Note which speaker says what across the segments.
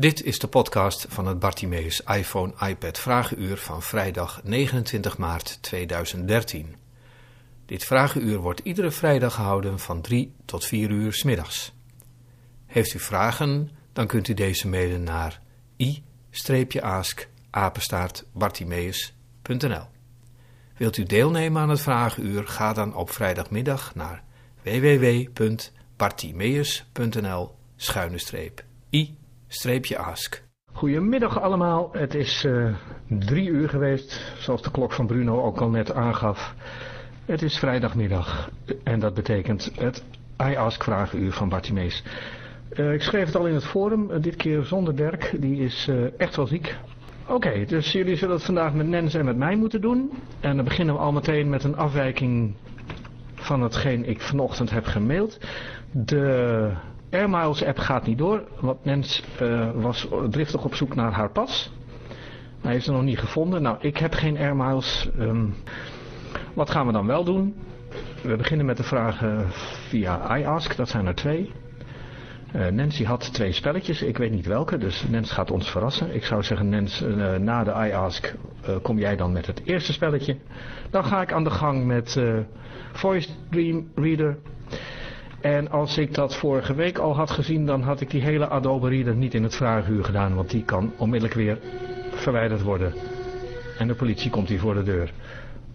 Speaker 1: Dit is de podcast van het Bartimeus iPhone iPad Vragenuur van vrijdag 29 maart 2013. Dit vragenuur wordt iedere vrijdag gehouden van 3 tot 4 uur s middags. Heeft u vragen, dan kunt u deze mailen naar i-ask Wilt u deelnemen aan het vragenuur, ga dan op vrijdagmiddag naar www.bartimeus.nl schuine streep i-ask.
Speaker 2: Goedemiddag allemaal, het is uh, drie uur geweest, zoals de klok van Bruno ook al net aangaf. Het is vrijdagmiddag en dat betekent het i-ask vragenuur van Bartimees. Uh, ik schreef het al in het forum, uh, dit keer zonder Dirk, die is echt wel ziek. Oké, dus jullie zullen het vandaag met Nens en met mij moeten doen. En dan beginnen we al meteen met een afwijking van hetgeen ik vanochtend heb gemaild. De Airmiles app gaat niet door, want Nens uh, was driftig op zoek naar haar pas. Hij heeft ze nog niet gevonden. Nou, ik heb geen Airmiles. Um, wat gaan we dan wel doen? We beginnen met de vragen via iAsk, dat zijn er twee. Uh, Nancy had twee spelletjes, ik weet niet welke, dus Nens gaat ons verrassen. Ik zou zeggen, Nens, uh, na de iAsk uh, kom jij dan met het eerste spelletje. Dan ga ik aan de gang met Voice Dream Reader. En als ik dat vorige week al had gezien, dan had ik die hele Adobe Reader niet in het vraaghuur gedaan, want die kan onmiddellijk weer verwijderd worden. En de politie komt hier voor de deur.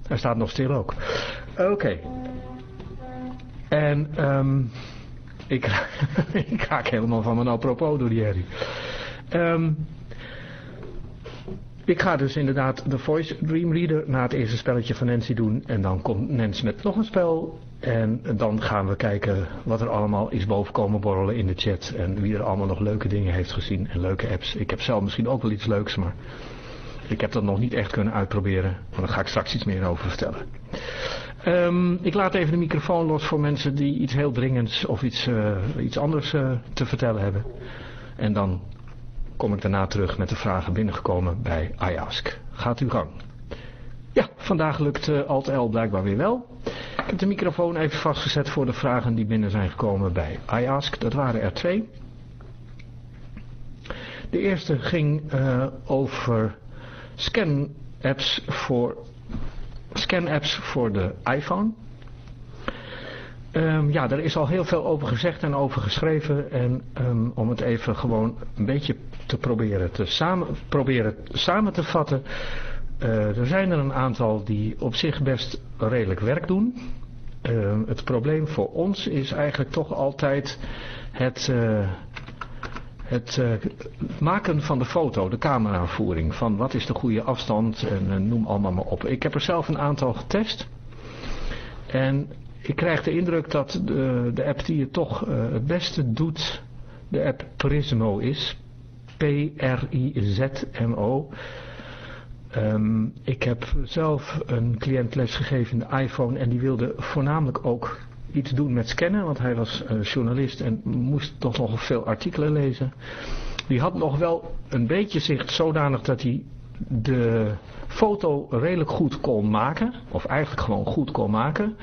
Speaker 2: Hij staat nog stil ook. Oké. En um, ik, ik raak helemaal van mijn apropos door die herrie. Um, ik ga dus inderdaad de Voice Dream Reader na het eerste spelletje van Nancy doen. En dan komt Nancy met nog een spel. En dan gaan we kijken wat er allemaal is bovenkomen borrelen in de chat. En wie er allemaal nog leuke dingen heeft gezien en leuke apps. Ik heb zelf misschien ook wel iets leuks, maar ik heb dat nog niet echt kunnen uitproberen. Maar daar ga ik straks iets meer over vertellen. Um, ik laat even de microfoon los voor mensen die iets heel dringends of iets, uh, iets anders uh, te vertellen hebben. En dan kom ik daarna terug met de vragen binnengekomen bij iAsk. Gaat uw gang. Ja, vandaag lukt uh, Alt-L blijkbaar weer wel. Ik heb de microfoon even vastgezet voor de vragen die binnen zijn gekomen bij iAsk. Dat waren er twee. De eerste ging uh, over scan-apps voor, scan-apps voor de iPhone. Um, ja, er is al heel veel over gezegd en over geschreven. En um, om het even gewoon een beetje te proberen, te samen, proberen samen te vatten. Uh, er zijn er een aantal die op zich best redelijk werk doen. Uh, het probleem voor ons is eigenlijk toch altijd het, uh, het maken van de foto, de cameravoering. Van wat is de goede afstand en noem allemaal maar op. Ik heb er zelf een aantal getest. En ik krijg de indruk dat de, de app die het toch het beste doet, de app Prismo is. P-R-I-Z-M-O. Um, ik heb zelf een cliënt lesgegeven in de iPhone en die wilde voornamelijk ook iets doen met scannen, want hij was uh, journalist en moest toch nog veel artikelen lezen. Die had nog wel een beetje zicht zodanig dat hij de foto redelijk goed kon maken, of eigenlijk gewoon goed kon maken.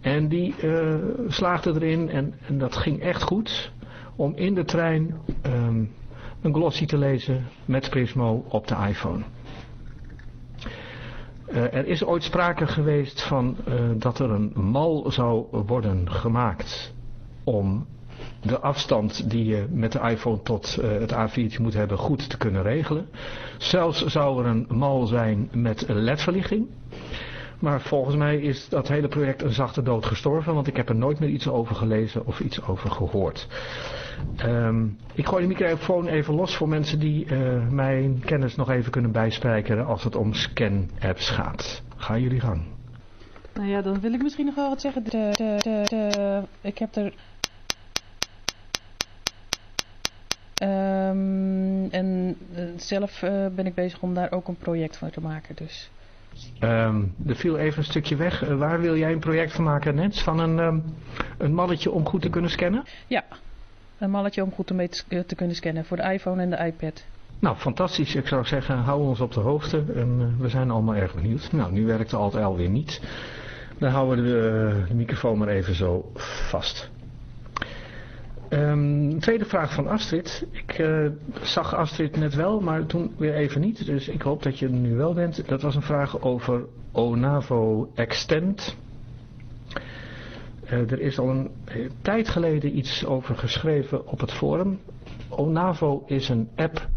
Speaker 2: En die uh, slaagde erin en, en, dat ging echt goed om in de trein um, een glossy te lezen met Prismo op de iPhone. Uh, er is ooit sprake geweest van uh, dat er een mal zou worden gemaakt om de afstand die je met de iPhone tot uh, het A4'tje moet hebben goed te kunnen regelen. Zelfs zou er een mal zijn met ledverlichting. Maar volgens mij is dat hele project een zachte dood gestorven, want ik heb er nooit meer iets over gelezen of iets over gehoord. Um, ik gooi de microfoon even los voor mensen die uh, mijn kennis nog even kunnen bijspijkeren als het om scan-apps gaat. Ga jullie gang.
Speaker 3: Nou ja, dan wil ik misschien nog wel wat zeggen. De, de, de, de ik heb er... Um, en uh, zelf uh, ben ik bezig om daar ook een project van te maken, dus...
Speaker 2: Um, er viel even een stukje weg. Uh, waar wil jij een project van maken, Nens? Van een, um, een malletje om goed te kunnen scannen?
Speaker 3: Ja, een malletje om goed mee te, te, kunnen scannen voor de iPhone en de iPad.
Speaker 2: Nou, fantastisch. Ik zou zeggen, hou ons op de hoogte. En uh, we zijn allemaal erg benieuwd. Nou, nu werkt de Alt-L weer niet. Dan houden we de, de microfoon maar even zo vast. Um, tweede vraag van Astrid. Ik zag Astrid net wel, maar toen weer even niet. Dus ik hoop dat je er nu wel bent. Dat was een vraag over Onavo Extend. Uh, er is al een tijd geleden iets over geschreven op het forum. Onavo is een app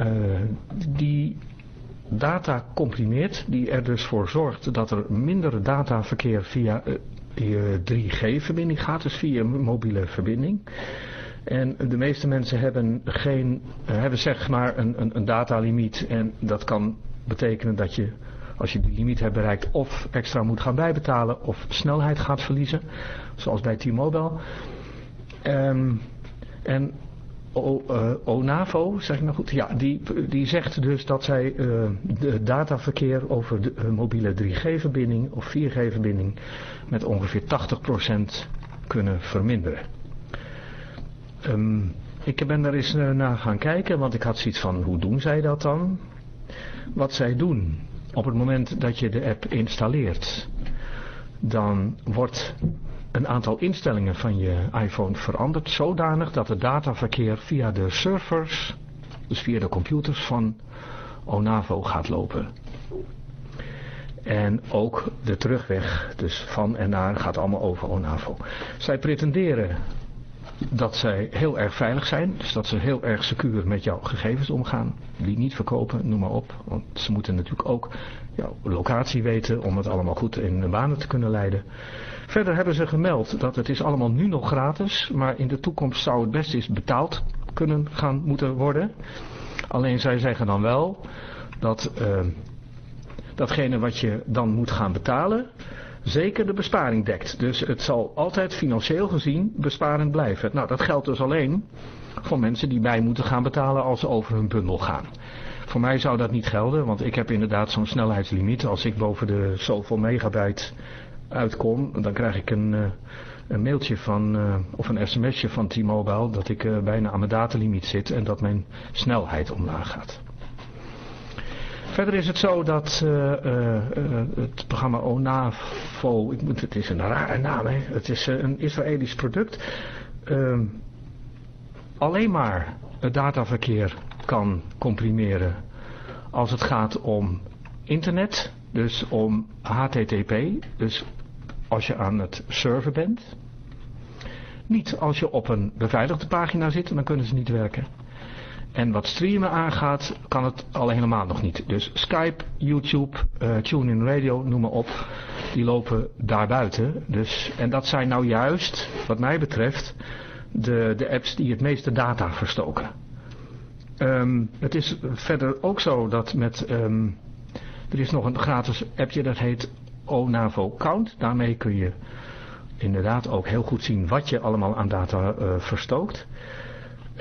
Speaker 2: uh, die data comprimeert, die er dus voor zorgt dat er minder dataverkeer via die 3G-verbinding gaat, dus via mobiele verbinding. En de meeste mensen hebben, geen, hebben zeg maar een, een, een datalimiet en dat kan betekenen dat je als je die limiet hebt bereikt of extra moet gaan bijbetalen of snelheid gaat verliezen, zoals bij T-Mobile. Um, en o, uh, ONAVO, zeg ik nou goed, ja, die, die zegt dus dat zij uh, de dataverkeer over de uh, mobiele 3G-verbinding of 4G-verbinding met ongeveer 80% kunnen verminderen. Um, ik ben daar eens naar gaan kijken, want ik had zoiets van, hoe doen zij dat dan? Wat zij doen, op het moment dat je de app installeert, dan wordt een aantal instellingen van je iPhone veranderd zodanig dat het dataverkeer via de servers, dus via de computers van Onavo gaat lopen. En ook de terugweg, dus van en naar, gaat allemaal over Onavo. Zij pretenderen dat zij heel erg veilig zijn. Dus dat ze heel erg secuur met jouw gegevens omgaan. Die niet verkopen, noem maar op. Want ze moeten natuurlijk ook jouw locatie weten om het allemaal goed in de banen te kunnen leiden. Verder hebben ze gemeld dat het is allemaal nu nog gratis. Maar in de toekomst zou het best eens betaald kunnen gaan moeten worden. Alleen zij zeggen dan wel dat uh, datgene wat je dan moet gaan betalen zeker de besparing dekt. Dus het zal altijd financieel gezien besparend blijven. Nou, dat geldt dus alleen voor mensen die bij moeten gaan betalen als ze over hun bundel gaan. Voor mij zou dat niet gelden, want ik heb inderdaad zo'n snelheidslimiet. Als ik boven de zoveel megabyte uitkom, dan krijg ik een, uh, een mailtje van, uh, of een sms'je van T-Mobile dat ik uh, bijna aan mijn datalimiet zit en dat mijn snelheid omlaag gaat. Verder is het zo dat uh, uh, het programma ONAVO, ik moet, het is een rare naam, hè? het is een Israëlisch product, uh, alleen maar het dataverkeer kan comprimeren als het gaat om internet, dus om HTTP, dus als je aan het server bent. Niet als je op een beveiligde pagina zit, dan kunnen ze niet werken. En wat streamen aangaat, kan het al helemaal nog niet. Dus Skype, YouTube, uh, TuneIn Radio, noem maar op, die lopen daarbuiten. Dus, en dat zijn nou juist, wat mij betreft, de, de apps die het meeste data verstoken. Um, het is verder ook zo dat met, um, er is nog een gratis appje dat heet Onavo Count. Daarmee kun je inderdaad ook heel goed zien wat je allemaal aan data uh, verstookt.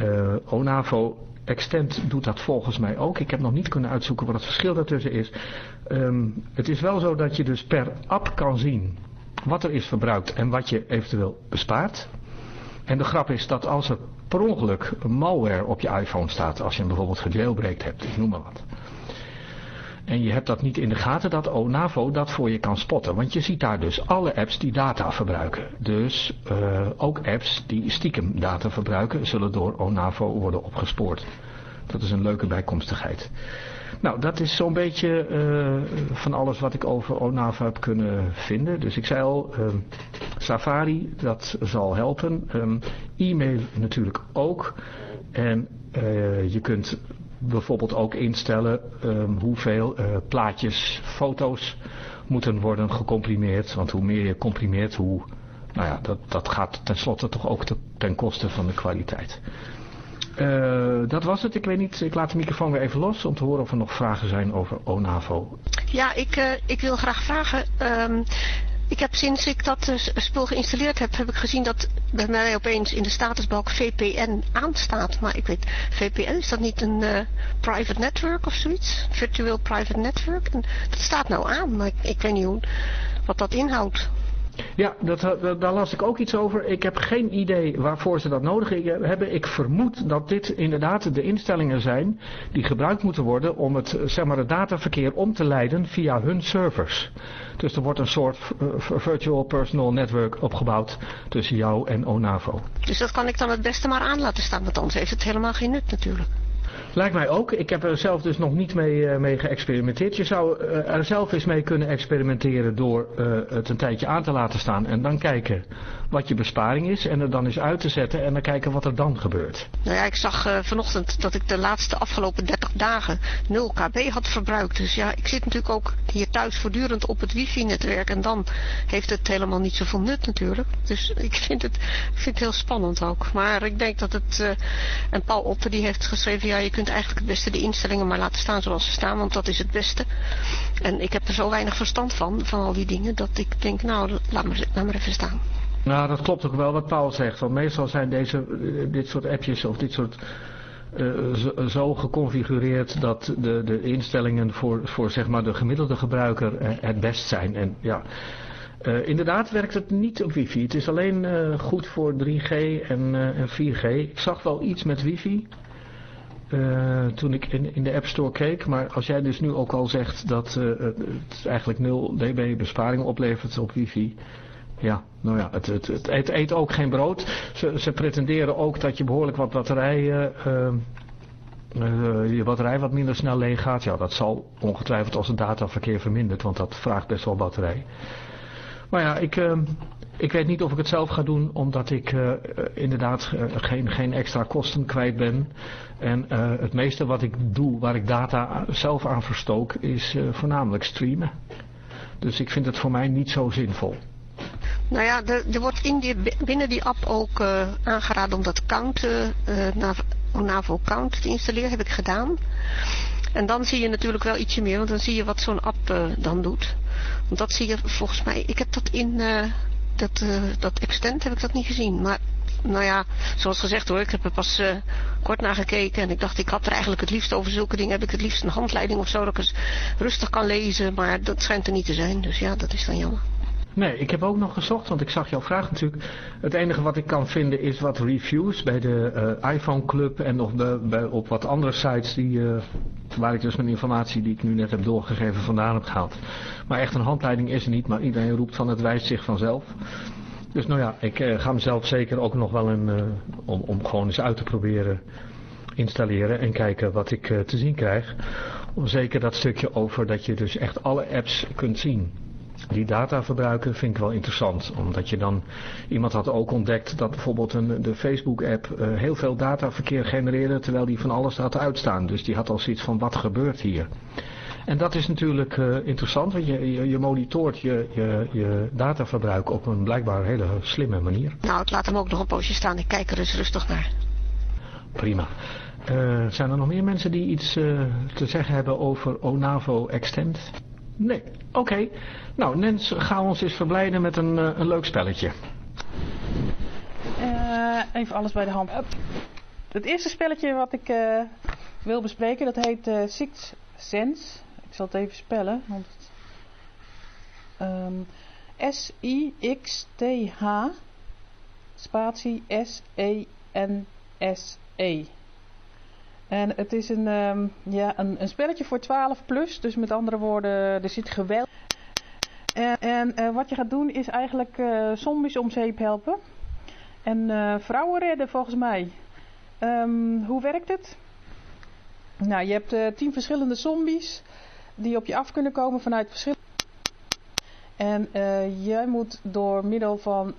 Speaker 2: Uh, Onavo Extent doet dat volgens mij ook. Ik heb nog niet kunnen uitzoeken wat het verschil daartussen is. Um, het is wel zo dat je dus per app kan zien wat er is verbruikt en wat je eventueel bespaart. En de grap is dat als er per ongeluk malware op je iPhone staat, als je hem bijvoorbeeld gejailbreakt hebt, ik noem maar wat. En je hebt dat niet in de gaten dat ONAVO dat voor je kan spotten. Want je ziet daar dus alle apps die data verbruiken. Dus uh, ook apps die stiekem data verbruiken zullen door ONAVO worden opgespoord. Dat is een leuke bijkomstigheid. Nou, dat is zo'n beetje uh, van alles wat ik over ONAVO heb kunnen vinden. Dus ik zei al, uh, Safari, dat zal helpen. Um, e-mail natuurlijk ook. En je kunt bijvoorbeeld ook instellen um, hoeveel uh, plaatjes, foto's moeten worden gecomprimeerd. Want hoe meer je comprimeert, hoe, nou ja, dat, dat gaat tenslotte toch ook te, ten koste van de kwaliteit. Uh, dat was het. Ik weet niet, ik laat de microfoon weer even los om te horen of er nog vragen zijn over ONAVO.
Speaker 4: Ja, ik, uh, ik wil graag vragen. Um, ik heb sinds ik dat uh, spul geïnstalleerd heb, heb ik gezien dat bij mij opeens in de statusbalk VPN aanstaat. Maar ik weet, VPN is dat niet een uh, private network of zoiets? Virtual private network? En dat staat nou aan, maar ik, ik weet niet hoe, wat dat inhoudt.
Speaker 2: Ja, dat, daar las ik ook iets over. Ik heb geen idee waarvoor ze dat nodig hebben. Ik vermoed dat dit inderdaad de instellingen zijn die gebruikt moeten worden om het, zeg maar, het dataverkeer om te leiden via hun servers. Dus er wordt een soort virtual personal network opgebouwd tussen jou en Onavo.
Speaker 4: Dus dat kan ik dan het beste maar aan laten staan, want anders heeft het helemaal geen nut natuurlijk.
Speaker 2: Lijkt mij ook. Ik heb er zelf dus nog niet mee, uh, mee geëxperimenteerd. Je zou uh, er zelf eens mee kunnen experimenteren door uh, het een tijdje aan te laten staan. En dan kijken wat je besparing is. En er dan eens uit te zetten en dan kijken wat er dan gebeurt.
Speaker 4: Nou ja, ik zag vanochtend dat ik de laatste afgelopen 30 dagen 0 kb had verbruikt. Dus ja, ik zit natuurlijk ook hier thuis voortdurend op het wifi-netwerk. En dan heeft het helemaal niet zoveel nut natuurlijk. Dus ik vind het, vind het heel spannend ook. Maar ik denk dat het... en Paul Otte die heeft geschreven, ja je kunt eigenlijk het beste de instellingen maar laten staan zoals ze staan, want dat is het beste. En ik heb er zo weinig verstand van, van al die dingen, dat ik denk, nou, laat maar, laat maar even staan.
Speaker 2: Nou, dat klopt ook wel wat Paul zegt. Want meestal zijn deze, eh, dit soort appjes of dit soort uh, zo, geconfigureerd dat de, de instellingen voor, voor zeg maar de gemiddelde gebruiker uh, het best zijn. En ja, inderdaad werkt het niet op wifi. Het is alleen goed voor 3G en, en 4G. Ik zag wel iets met wifi. Toen ik in, in de App Store keek. Maar als jij dus nu ook al zegt dat het eigenlijk 0 dB besparing oplevert op wifi. Ja, nou ja, het, eet, ook geen brood. Ze, ze pretenderen ook dat je behoorlijk wat batterijen... Uh, je batterij wat minder snel leeg gaat. Ja, dat zal ongetwijfeld als het dataverkeer vermindert. Want dat vraagt best wel batterij. Maar ja, ik, ik weet niet of ik het zelf ga doen, omdat ik inderdaad geen, geen extra kosten kwijt ben. En het meeste wat ik doe, waar ik data zelf aan verstook, is voornamelijk streamen. Dus ik vind het voor mij niet zo zinvol.
Speaker 4: Nou ja, er, er wordt in die, binnen die app ook aangeraden om dat count, Navo Count te installeren, heb ik gedaan. En dan zie je natuurlijk wel ietsje meer, want dan zie je wat zo'n app dan doet. Want dat zie je volgens mij, ik heb dat in dat, uh, dat extent heb ik dat niet gezien. Maar nou ja, zoals gezegd hoor, ik heb er pas uh, kort naar gekeken en ik dacht ik had er eigenlijk het liefst over zulke dingen, heb ik het liefst een handleiding of zo, dat ik eens rustig kan lezen, maar dat schijnt er niet te zijn, dus ja, dat is dan jammer.
Speaker 2: Nee, ik heb ook nog gezocht, want ik zag jouw vraag natuurlijk. Het enige wat ik kan vinden is wat reviews bij de uh, iPhone Club en nog bij, op wat andere sites die, uh, waar ik dus mijn informatie die ik nu net heb doorgegeven vandaan heb gehaald. Maar echt een handleiding is er niet, maar iedereen roept van het wijst zich vanzelf. Dus nou ja, ik uh, ga mezelf zeker ook nog wel een, om, om gewoon eens uit te proberen installeren en kijken wat ik te zien krijg. Om zeker dat stukje over dat je dus echt alle apps kunt zien die data verbruiken vind ik wel interessant. Omdat je dan, iemand had ook ontdekt dat bijvoorbeeld een, de Facebook app uh, heel veel dataverkeer genereerde terwijl die van alles had uitstaan. Dus die had al zoiets van wat gebeurt hier. En dat is natuurlijk uh, interessant, want je, je, je monitort je, je, je dataverbruik op een blijkbaar hele slimme manier.
Speaker 4: Nou, ik laat hem ook nog een poosje staan. Ik kijk er eens rustig naar.
Speaker 2: Prima. Uh, zijn er nog meer mensen die iets te zeggen hebben over Onavo Extend? Nee, oké. Nou, Nens, we ons eens verblijden met een, uh, een leuk spelletje.
Speaker 3: Uh, even alles bij de hand. Het eerste spelletje wat ik uh, wil bespreken, dat heet Six Sense. Ik zal het even spellen. Want um, S-I-X-T-H spatie S-E-N-S-E. En het is een, um, ja, een, een, spelletje voor 12 plus. Dus met andere woorden, er zit geweld. En, en uh, wat je gaat doen is eigenlijk uh, zombies om zeep helpen. En uh, vrouwen redden volgens mij. Um, hoe werkt het? Nou, je hebt 10 verschillende zombies die op je af kunnen komen vanuit verschillende... En jij moet door middel van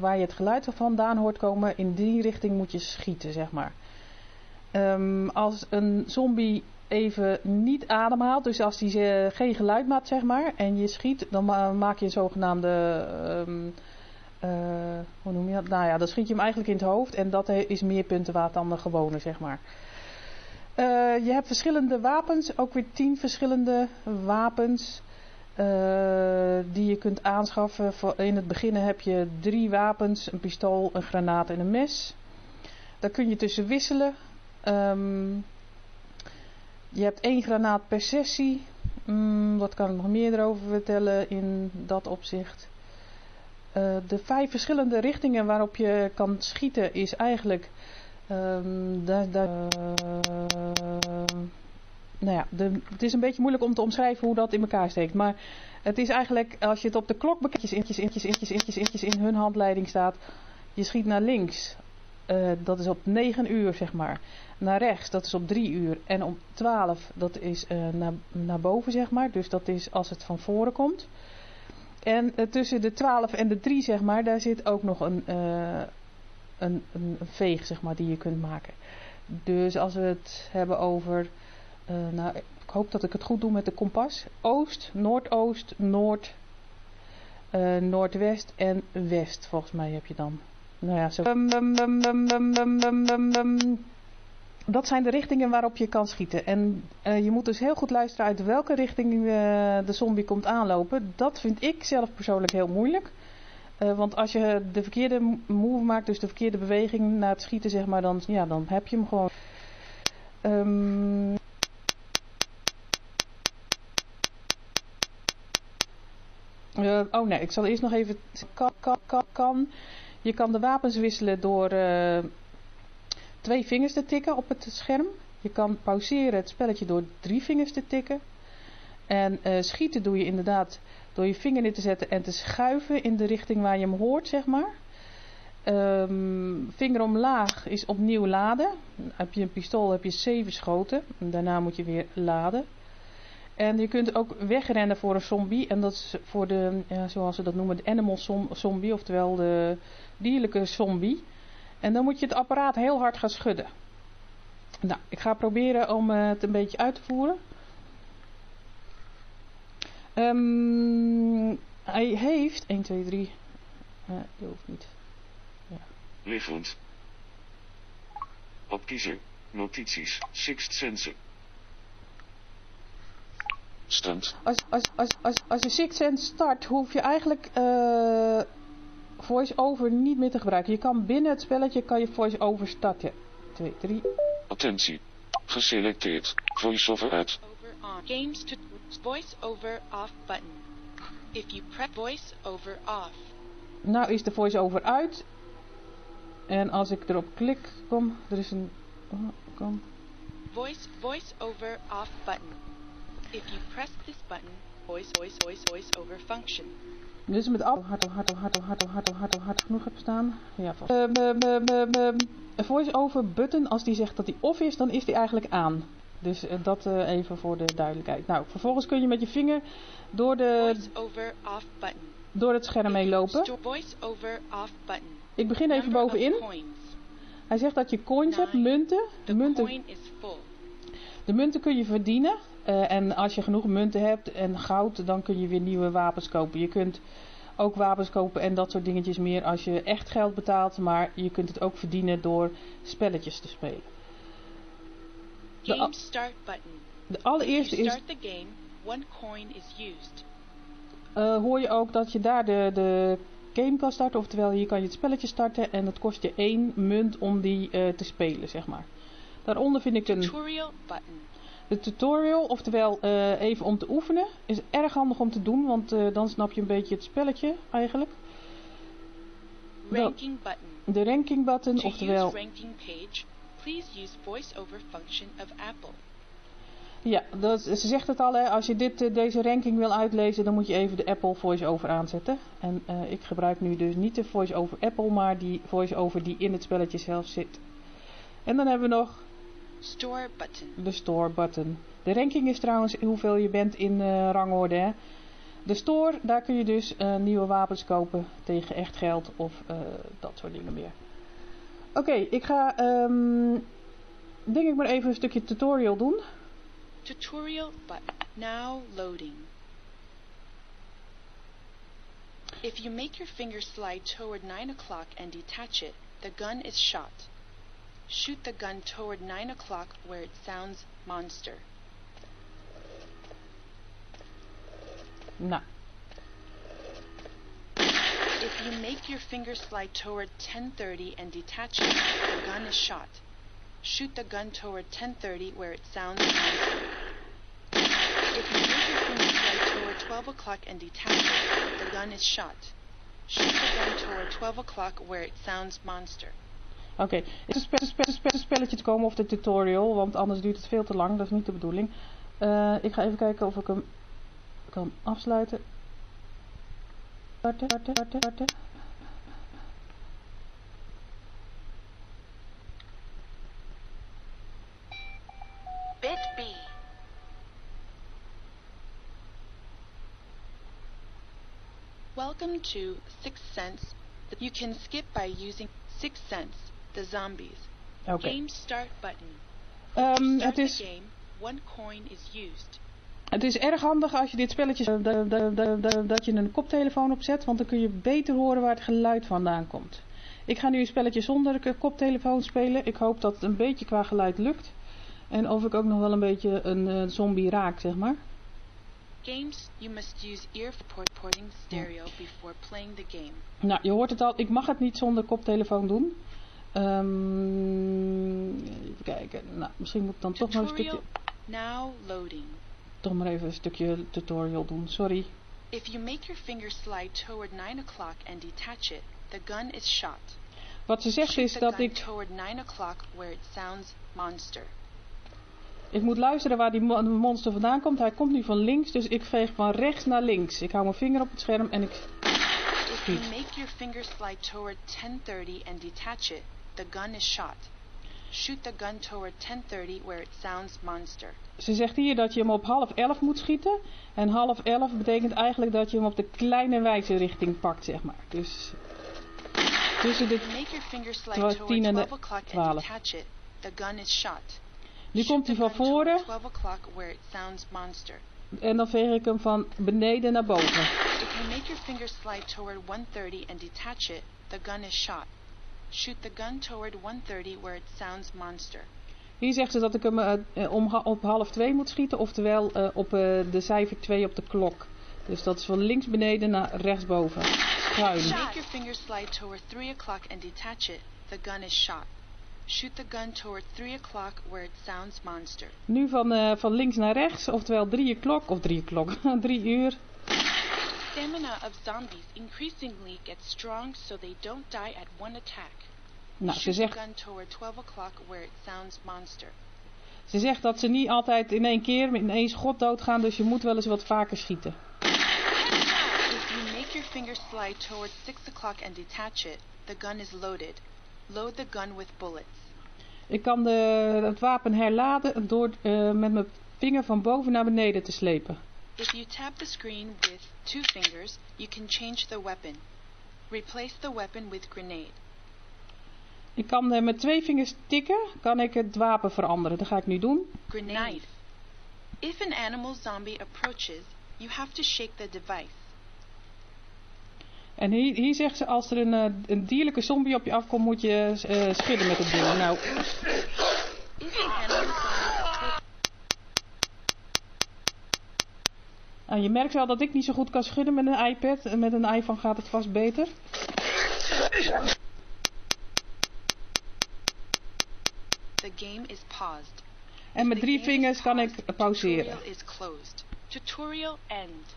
Speaker 3: waar je het geluid vandaan hoort komen, in die richting moet je schieten, zeg maar. Um, als een zombie even niet ademhaalt, dus als hij geen geluid maakt, zeg maar, en je schiet, dan maak je een zogenaamde. Um, uh, hoe noem je dat? Nou ja, dan schiet je hem eigenlijk in het hoofd en dat is meer punten waard dan de gewone, zeg maar. Je hebt verschillende wapens, ook weer tien verschillende wapens. Die je kunt aanschaffen. In het begin heb je drie wapens: een pistool, een granaat en een mes. Daar kun je tussen wisselen. Um, je hebt één granaat per sessie. Um, wat kan ik nog meer erover vertellen in dat opzicht? Eh, de vijf verschillende richtingen waarop je kan schieten is eigenlijk... Um, nou ja, het is een beetje moeilijk om te omschrijven hoe dat in elkaar steekt. Maar het is eigenlijk, als je het op de klok bekijkt, in hun handleiding staat. Je schiet naar links. Uh, dat is op 9 uur, zeg maar. Naar rechts, dat is op 3 uur. En op 12, dat is uh, naar, naar boven, zeg maar. Dus dat is als het van voren komt. En uh, tussen de 12 en de 3, zeg maar, daar zit ook nog een, een, een, een veeg, zeg maar, die je kunt maken. Dus als we het hebben over nou, ik hoop dat ik het goed doe met de kompas. Oost, Noordoost, Noord, Noordwest en West. Volgens mij heb je dan. Nou ja, zo. Dat zijn de richtingen waarop je kan schieten. En uh, je moet dus heel goed luisteren uit welke richting de zombie komt aanlopen. Dat vind ik zelf persoonlijk heel moeilijk. want als je de verkeerde move maakt, dus de verkeerde beweging naar het schieten, zeg maar, dan, ja, dan heb je hem gewoon. Uh, oh nee, ik zal eerst nog even... Kan, kan, kan, kan. Je kan de wapens wisselen door twee vingers te tikken op het scherm. Je kan pauzeren het spelletje door drie vingers te tikken. En uh, schieten doe je inderdaad door je vinger neer te zetten en te schuiven in de richting waar je hem hoort, zeg maar. Um, vinger omlaag is opnieuw laden. Heb je een pistool, heb je zeven schoten. Daarna moet je weer laden. En je kunt ook wegrennen voor een zombie. En dat is voor de, zoals ze dat noemen, de animal zombie. Oftewel de dierlijke zombie. En dan moet je het apparaat heel hard gaan schudden. Nou, ik ga proberen om uh, het een beetje uit te voeren. Um, hij heeft 1, 2, 3. Uh, je hoeft niet.
Speaker 5: Ja. Liggend. Opkiezen. Notities. Sixth sense. Stand.
Speaker 3: Als, als, als, als, als je Sixth Sense start, hoef je eigenlijk uh, voice-over niet meer te gebruiken. Je kan binnen het spelletje kan je voice-over starten. 2, 3.
Speaker 5: Attentie. Geselecteerd. Voice-over uit.
Speaker 6: Games to voice-over off button. If you press voice-over off.
Speaker 3: Nou is de voice-over uit. En als ik erop klik, kom, er is een... Oh, kom.
Speaker 6: Voice, voice-over off button. If you press this button, voice, voice, voice, voice over function.
Speaker 3: Dus met al hard, hard, hard, hard, hard, hard, hard genoeg heb staan. Ja, vast. Uh, voice over button, als die zegt dat die off is, dan is die eigenlijk aan. Dus uh, dat uh, even voor de duidelijkheid. Nou, vervolgens kun je met je vinger door de...
Speaker 6: Voice over off button.
Speaker 3: Door het scherm mee lopen.
Speaker 6: Off button.
Speaker 3: Ik begin even bovenin. Hij zegt dat je coins hebt, munten.
Speaker 6: The
Speaker 3: munten. De munten kun je verdienen. Uh, en als je genoeg munten hebt en goud, dan kun je weer nieuwe wapens kopen. Je kunt ook wapens kopen en dat soort dingetjes meer als je echt geld betaalt. Maar je kunt het ook verdienen door spelletjes te spelen.
Speaker 6: Game start button.
Speaker 3: De allereerste is...
Speaker 6: start the game, one coin is used.
Speaker 3: Uh, hoor je ook dat je daar de, de game kan starten. Oftewel, hier kan je het spelletje starten en dat kost je één munt om die uh, te spelen, zeg maar. Daaronder vind ik een...
Speaker 6: Tutorial button.
Speaker 3: De tutorial, oftewel uh, even om te oefenen, is erg handig om te doen, want uh, dan snap je een beetje het spelletje eigenlijk.
Speaker 6: Ranking button.
Speaker 3: De ranking button,
Speaker 6: to
Speaker 3: oftewel...
Speaker 6: use ranking page, please use voice-over function of Apple.
Speaker 3: Ja, dat, ze zegt het al, hè, als je dit, uh, deze ranking wil uitlezen, dan moet je even de Apple voice-over aanzetten. En ik gebruik nu dus niet de voice-over Apple, maar die voice-over die in het spelletje zelf zit. En dan hebben we nog
Speaker 6: Store button.
Speaker 3: De store button. De ranking is trouwens hoeveel je bent in uh, rangorde. Hè? De store, daar kun je dus uh, nieuwe wapens kopen tegen echt geld of uh, dat soort dingen meer. Oké, okay, ik ga um, denk ik maar even een stukje tutorial doen.
Speaker 6: Tutorial button. Now loading. If you make your finger slide toward 9 o'clock and detach it, the gun is shot. Shoot the gun toward 9 o'clock where it sounds monster.
Speaker 3: No.
Speaker 6: If you make your finger slide toward 10:30 and detach it, the gun is shot. Shoot the gun toward 10:30 where it sounds monster. If you make your finger slide toward 12 o'clock and detach it, the gun is shot. Shoot the gun toward 12 o'clock where it sounds monster.
Speaker 3: Oké, het is een, spe- een spe- een spe- een spelletje te komen of de tutorial, want anders duurt het veel te lang. Dat is niet de bedoeling. Eh, ik ga even kijken of ik hem kan afsluiten. Starten, starten,
Speaker 6: B. Welcome to Sixth Sense. You can skip by using Sixth Sense, the zombies.
Speaker 3: Oké.
Speaker 6: Game start button. Start
Speaker 3: het,
Speaker 6: the
Speaker 3: is,
Speaker 6: game. One coin is used.
Speaker 3: het is erg handig als je dit spelletje, eh, da- da- da- da- dat je een koptelefoon opzet, want dan kun je beter horen waar het geluid vandaan komt. Ik ga nu een spelletje zonder koptelefoon spelen. Ik hoop dat het een beetje qua geluid lukt. En of ik ook nog wel een beetje een eh, zombie raak, zeg maar.
Speaker 6: Games, you must use ear port- porting stereo before playing the game.
Speaker 3: Nou, je hoort het al. Ik mag het niet zonder koptelefoon doen. Ehm, even kijken. Nou, misschien moet ik dan toch maar een stukje,
Speaker 6: Tutorial now loading.
Speaker 3: toch maar even een stukje tutorial doen. Sorry.
Speaker 6: If you make your finger slide toward 9 o'clock and detach it, the gun is shot.
Speaker 3: Wat ze zegt
Speaker 6: Shoot
Speaker 3: is dat ik,
Speaker 6: toward 9 o'clock where it sounds monster.
Speaker 3: ik moet luisteren waar die mo- monster vandaan komt. Hij komt nu van links, dus ik veeg van rechts naar links. Ik hou mijn vinger op het scherm en ik...
Speaker 6: If you make your finger slide toward 10:30 and detach it, the gun is shot. Shoot the gun toward 10:30 where it sounds monster.
Speaker 3: Ze zegt hier dat je hem op half elf moet schieten. En half elf betekent eigenlijk dat je hem op de kleine wijze richting pakt, zeg maar. Dus tussen de...
Speaker 6: Make your finger slide
Speaker 3: Terwijl
Speaker 6: toward
Speaker 3: tien en de
Speaker 6: 12 o'clock and
Speaker 3: 12.
Speaker 6: detach it. The gun is shot.
Speaker 3: Nu komt hij van voren
Speaker 6: 12 o'clock where it sounds monster.
Speaker 3: en dan veeg ik hem van beneden naar boven.
Speaker 6: If you make your finger slide toward 1:30 and detach it, the gun is shot. Shoot the gun toward 1:30 where it sounds monster.
Speaker 3: Hier zegt ze dat ik hem eh, om, op half twee moet schieten, oftewel eh, op de cijfer 2 op de klok. Dus dat is van links beneden naar rechts boven. Schuin.
Speaker 6: Make your finger slide toward 3 o'clock and detach it. The gun is shot. Shoot the gun toward 3 o'clock where it sounds monster.
Speaker 3: Nu van, eh, van links naar rechts, oftewel drie klok, of drie klok, drie uur.
Speaker 6: Stamina of zombies increasingly gets strong so they don't die at one attack.
Speaker 3: Nou, ze zegt,
Speaker 6: gun toward 12 o'clock where it sounds monster.
Speaker 3: ze zegt dat ze niet altijd in één keer in één schot doodgaan, dus je moet wel eens wat vaker schieten.
Speaker 6: If you make your finger slide toward 6 o'clock and detach it, the gun is loaded. Load the gun with bullets.
Speaker 3: Ik kan de, het wapen herladen door eh, met mijn vinger van boven naar beneden te slepen.
Speaker 6: If you tap the screen with two fingers, you can change the weapon. Replace the weapon with grenade.
Speaker 3: Ik kan eh, met twee vingers tikken, kan ik het wapen veranderen. Dat ga ik nu doen.
Speaker 6: Grenade. If an animal zombie approaches, you have to shake the device.
Speaker 3: En hier, hier zegt ze, als er een, eh, een dierlijke zombie op je afkomt, moet je eh, schudden met het ding. Nou,
Speaker 6: If an animal zombie approaches,
Speaker 3: nou, je merkt wel dat ik niet zo goed kan schudden met een iPad. En Met een iPhone gaat het vast beter.
Speaker 6: the game is paused.
Speaker 3: En met drie vingers kan ik pauzeren.
Speaker 6: Tutorial end.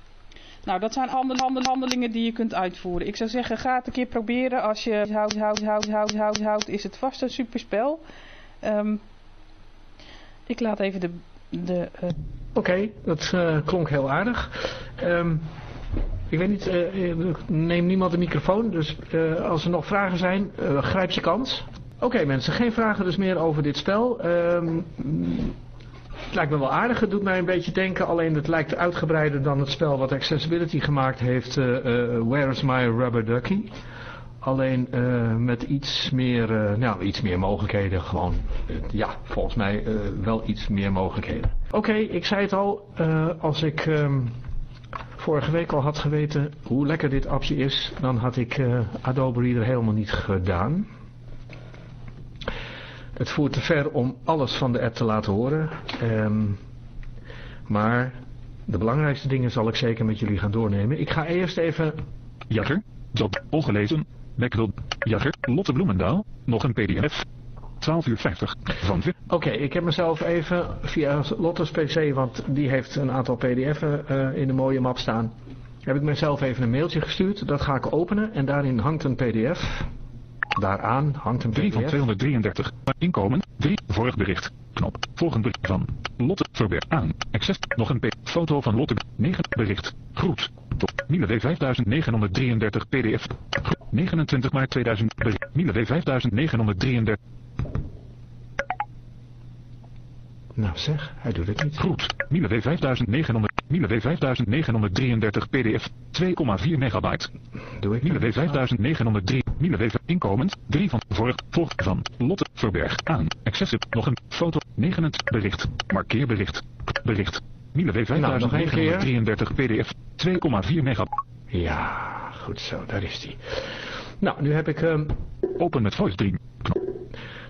Speaker 3: Nou, dat zijn handel, handel, handelingen die je kunt uitvoeren. Ik zou zeggen, ga het een keer proberen. Als je houdt, houdt, houdt, houdt, houdt, houdt, is het vast een superspel. Ehm ik laat even de... de eh,
Speaker 2: Oké, dat eh, klonk heel aardig. Ehm, ik weet niet, eh, neem niemand de microfoon, dus als er nog vragen zijn, grijp je kans. Oké mensen, geen vragen dus meer over dit spel. Ehm, het lijkt me wel aardig, het doet mij een beetje denken, alleen het lijkt uitgebreider dan het spel wat Accessibility gemaakt heeft, eh, Where is my rubber ducky? Alleen eh, met iets meer, eh, nou, iets meer mogelijkheden. Gewoon, eh, ja, volgens mij eh, wel iets meer mogelijkheden. Oké, ik zei het al. eh, als ik ehm, vorige week al had geweten hoe lekker dit appje is, dan had ik eh, Adobe Reader helemaal niet gedaan. Het voert te ver om alles van de app te laten horen. Ehm, maar de belangrijkste dingen zal ik zeker met jullie gaan doornemen. Ik ga eerst even
Speaker 7: Jagger. Job. Ongelezen. Backwil. Jagger. Lotte Bloemendaal. Nog een pdf. 12 uur 50. Van
Speaker 2: Oké, ik heb mezelf even via Lotte's PC, want die heeft een aantal pdf'en eh, in de mooie map staan. heb ik mezelf even een mailtje gestuurd. Dat ga ik openen en daarin hangt een pdf. Daaraan hangt een
Speaker 7: 3 van
Speaker 2: pdf.
Speaker 7: 233. Inkomen. 3. Vorig bericht. Knop. Volgend bericht van Lotte Verberg aan. Access. Nog een p. Foto van Lotte. 9. Bericht. Groet. Tot Miele W 5933 pdf. Groet. 29 maart 2000. Bericht. Miele W 5933.
Speaker 2: Nou zeg, hij doet het niet.
Speaker 7: Groet. Miele W 5900. Miele W 5933 pdf. 2,4 megabyte.
Speaker 2: Doe ik
Speaker 7: Miele
Speaker 2: niet.
Speaker 7: W 5903. Miele W inkomen. 3 van vorig. Volg van Lotte Verberg aan. Accessible. Nog een foto. 29 bericht. Markeerbericht. Bericht. Miele W
Speaker 2: Nou, nog één keer.
Speaker 7: 5933 pdf. 2,4 megabyte.
Speaker 2: Ja, goed zo, daar is hij. Nou, nu heb ik... ehm,
Speaker 7: Open met voice dream. Knop.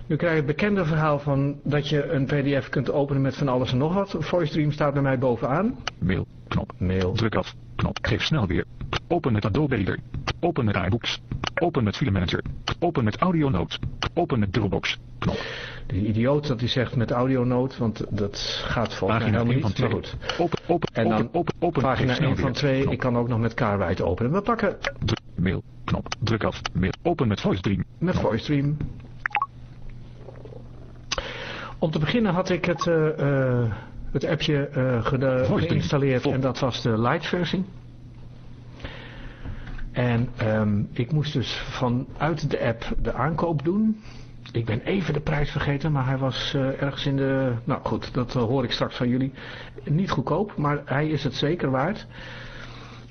Speaker 2: Nu krijg je het bekende verhaal van dat je een pdf kunt openen met van alles en nog wat. VoiceDream staat bij mij bovenaan.
Speaker 7: Mail. Knop.
Speaker 2: Mail.
Speaker 7: Druk af. Knop. Geef snel weer. Open met Adobe Reader. Open met iBooks. Open met File Manager. Open met Audio Notes. Open met Dropbox. Knop.
Speaker 2: Die idioot dat hij zegt met audionoot, want dat gaat volgens mij helemaal
Speaker 7: 1 van
Speaker 2: niet. Maar
Speaker 7: 2.
Speaker 2: goed.
Speaker 7: Open, open,
Speaker 2: En dan
Speaker 7: open, open.
Speaker 2: Pagina
Speaker 7: Geef snel
Speaker 2: 1 van
Speaker 7: weer.
Speaker 2: 2,
Speaker 7: Knop.
Speaker 2: ik kan ook nog met Carwide openen. We pakken
Speaker 7: mail, knop, druk af, mail, open met voice dream.
Speaker 2: met VoiceDream. Om te beginnen had ik het, eh, eh, het appje eh, geïnstalleerd en dat was de light versie. En ehm, ik moest dus vanuit de app de aankoop doen. Ik ben even de prijs vergeten, maar hij was ergens in de... Nou goed, dat hoor ik straks van jullie. Niet goedkoop, maar hij is het zeker waard.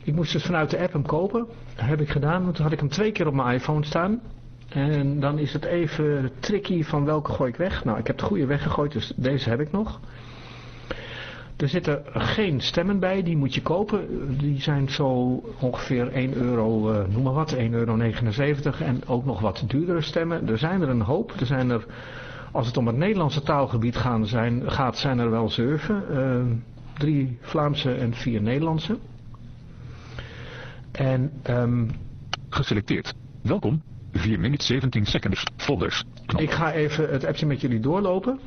Speaker 2: Ik moest dus vanuit de app hem kopen. Dat heb ik gedaan, want toen had ik hem twee keer op mijn iPhone staan. En dan is het even tricky van welke gooi ik weg. Nou, ik heb de goede weggegooid, dus deze heb ik nog. Er zitten geen stemmen bij, die moet je kopen. Die zijn zo ongeveer 1 euro, eh, noem maar wat, 1,79 euro. En ook nog wat duurdere stemmen. Er zijn er een hoop. Er zijn er, als het om het Nederlandse taalgebied gaan zijn, gaat, zijn er wel zeven. Eh, drie Vlaamse en vier Nederlandse. En ehm,
Speaker 7: Geselecteerd. Welkom. 4 minuten 17 seconds. Folders. Knop.
Speaker 2: ik ga even het appje met jullie doorlopen.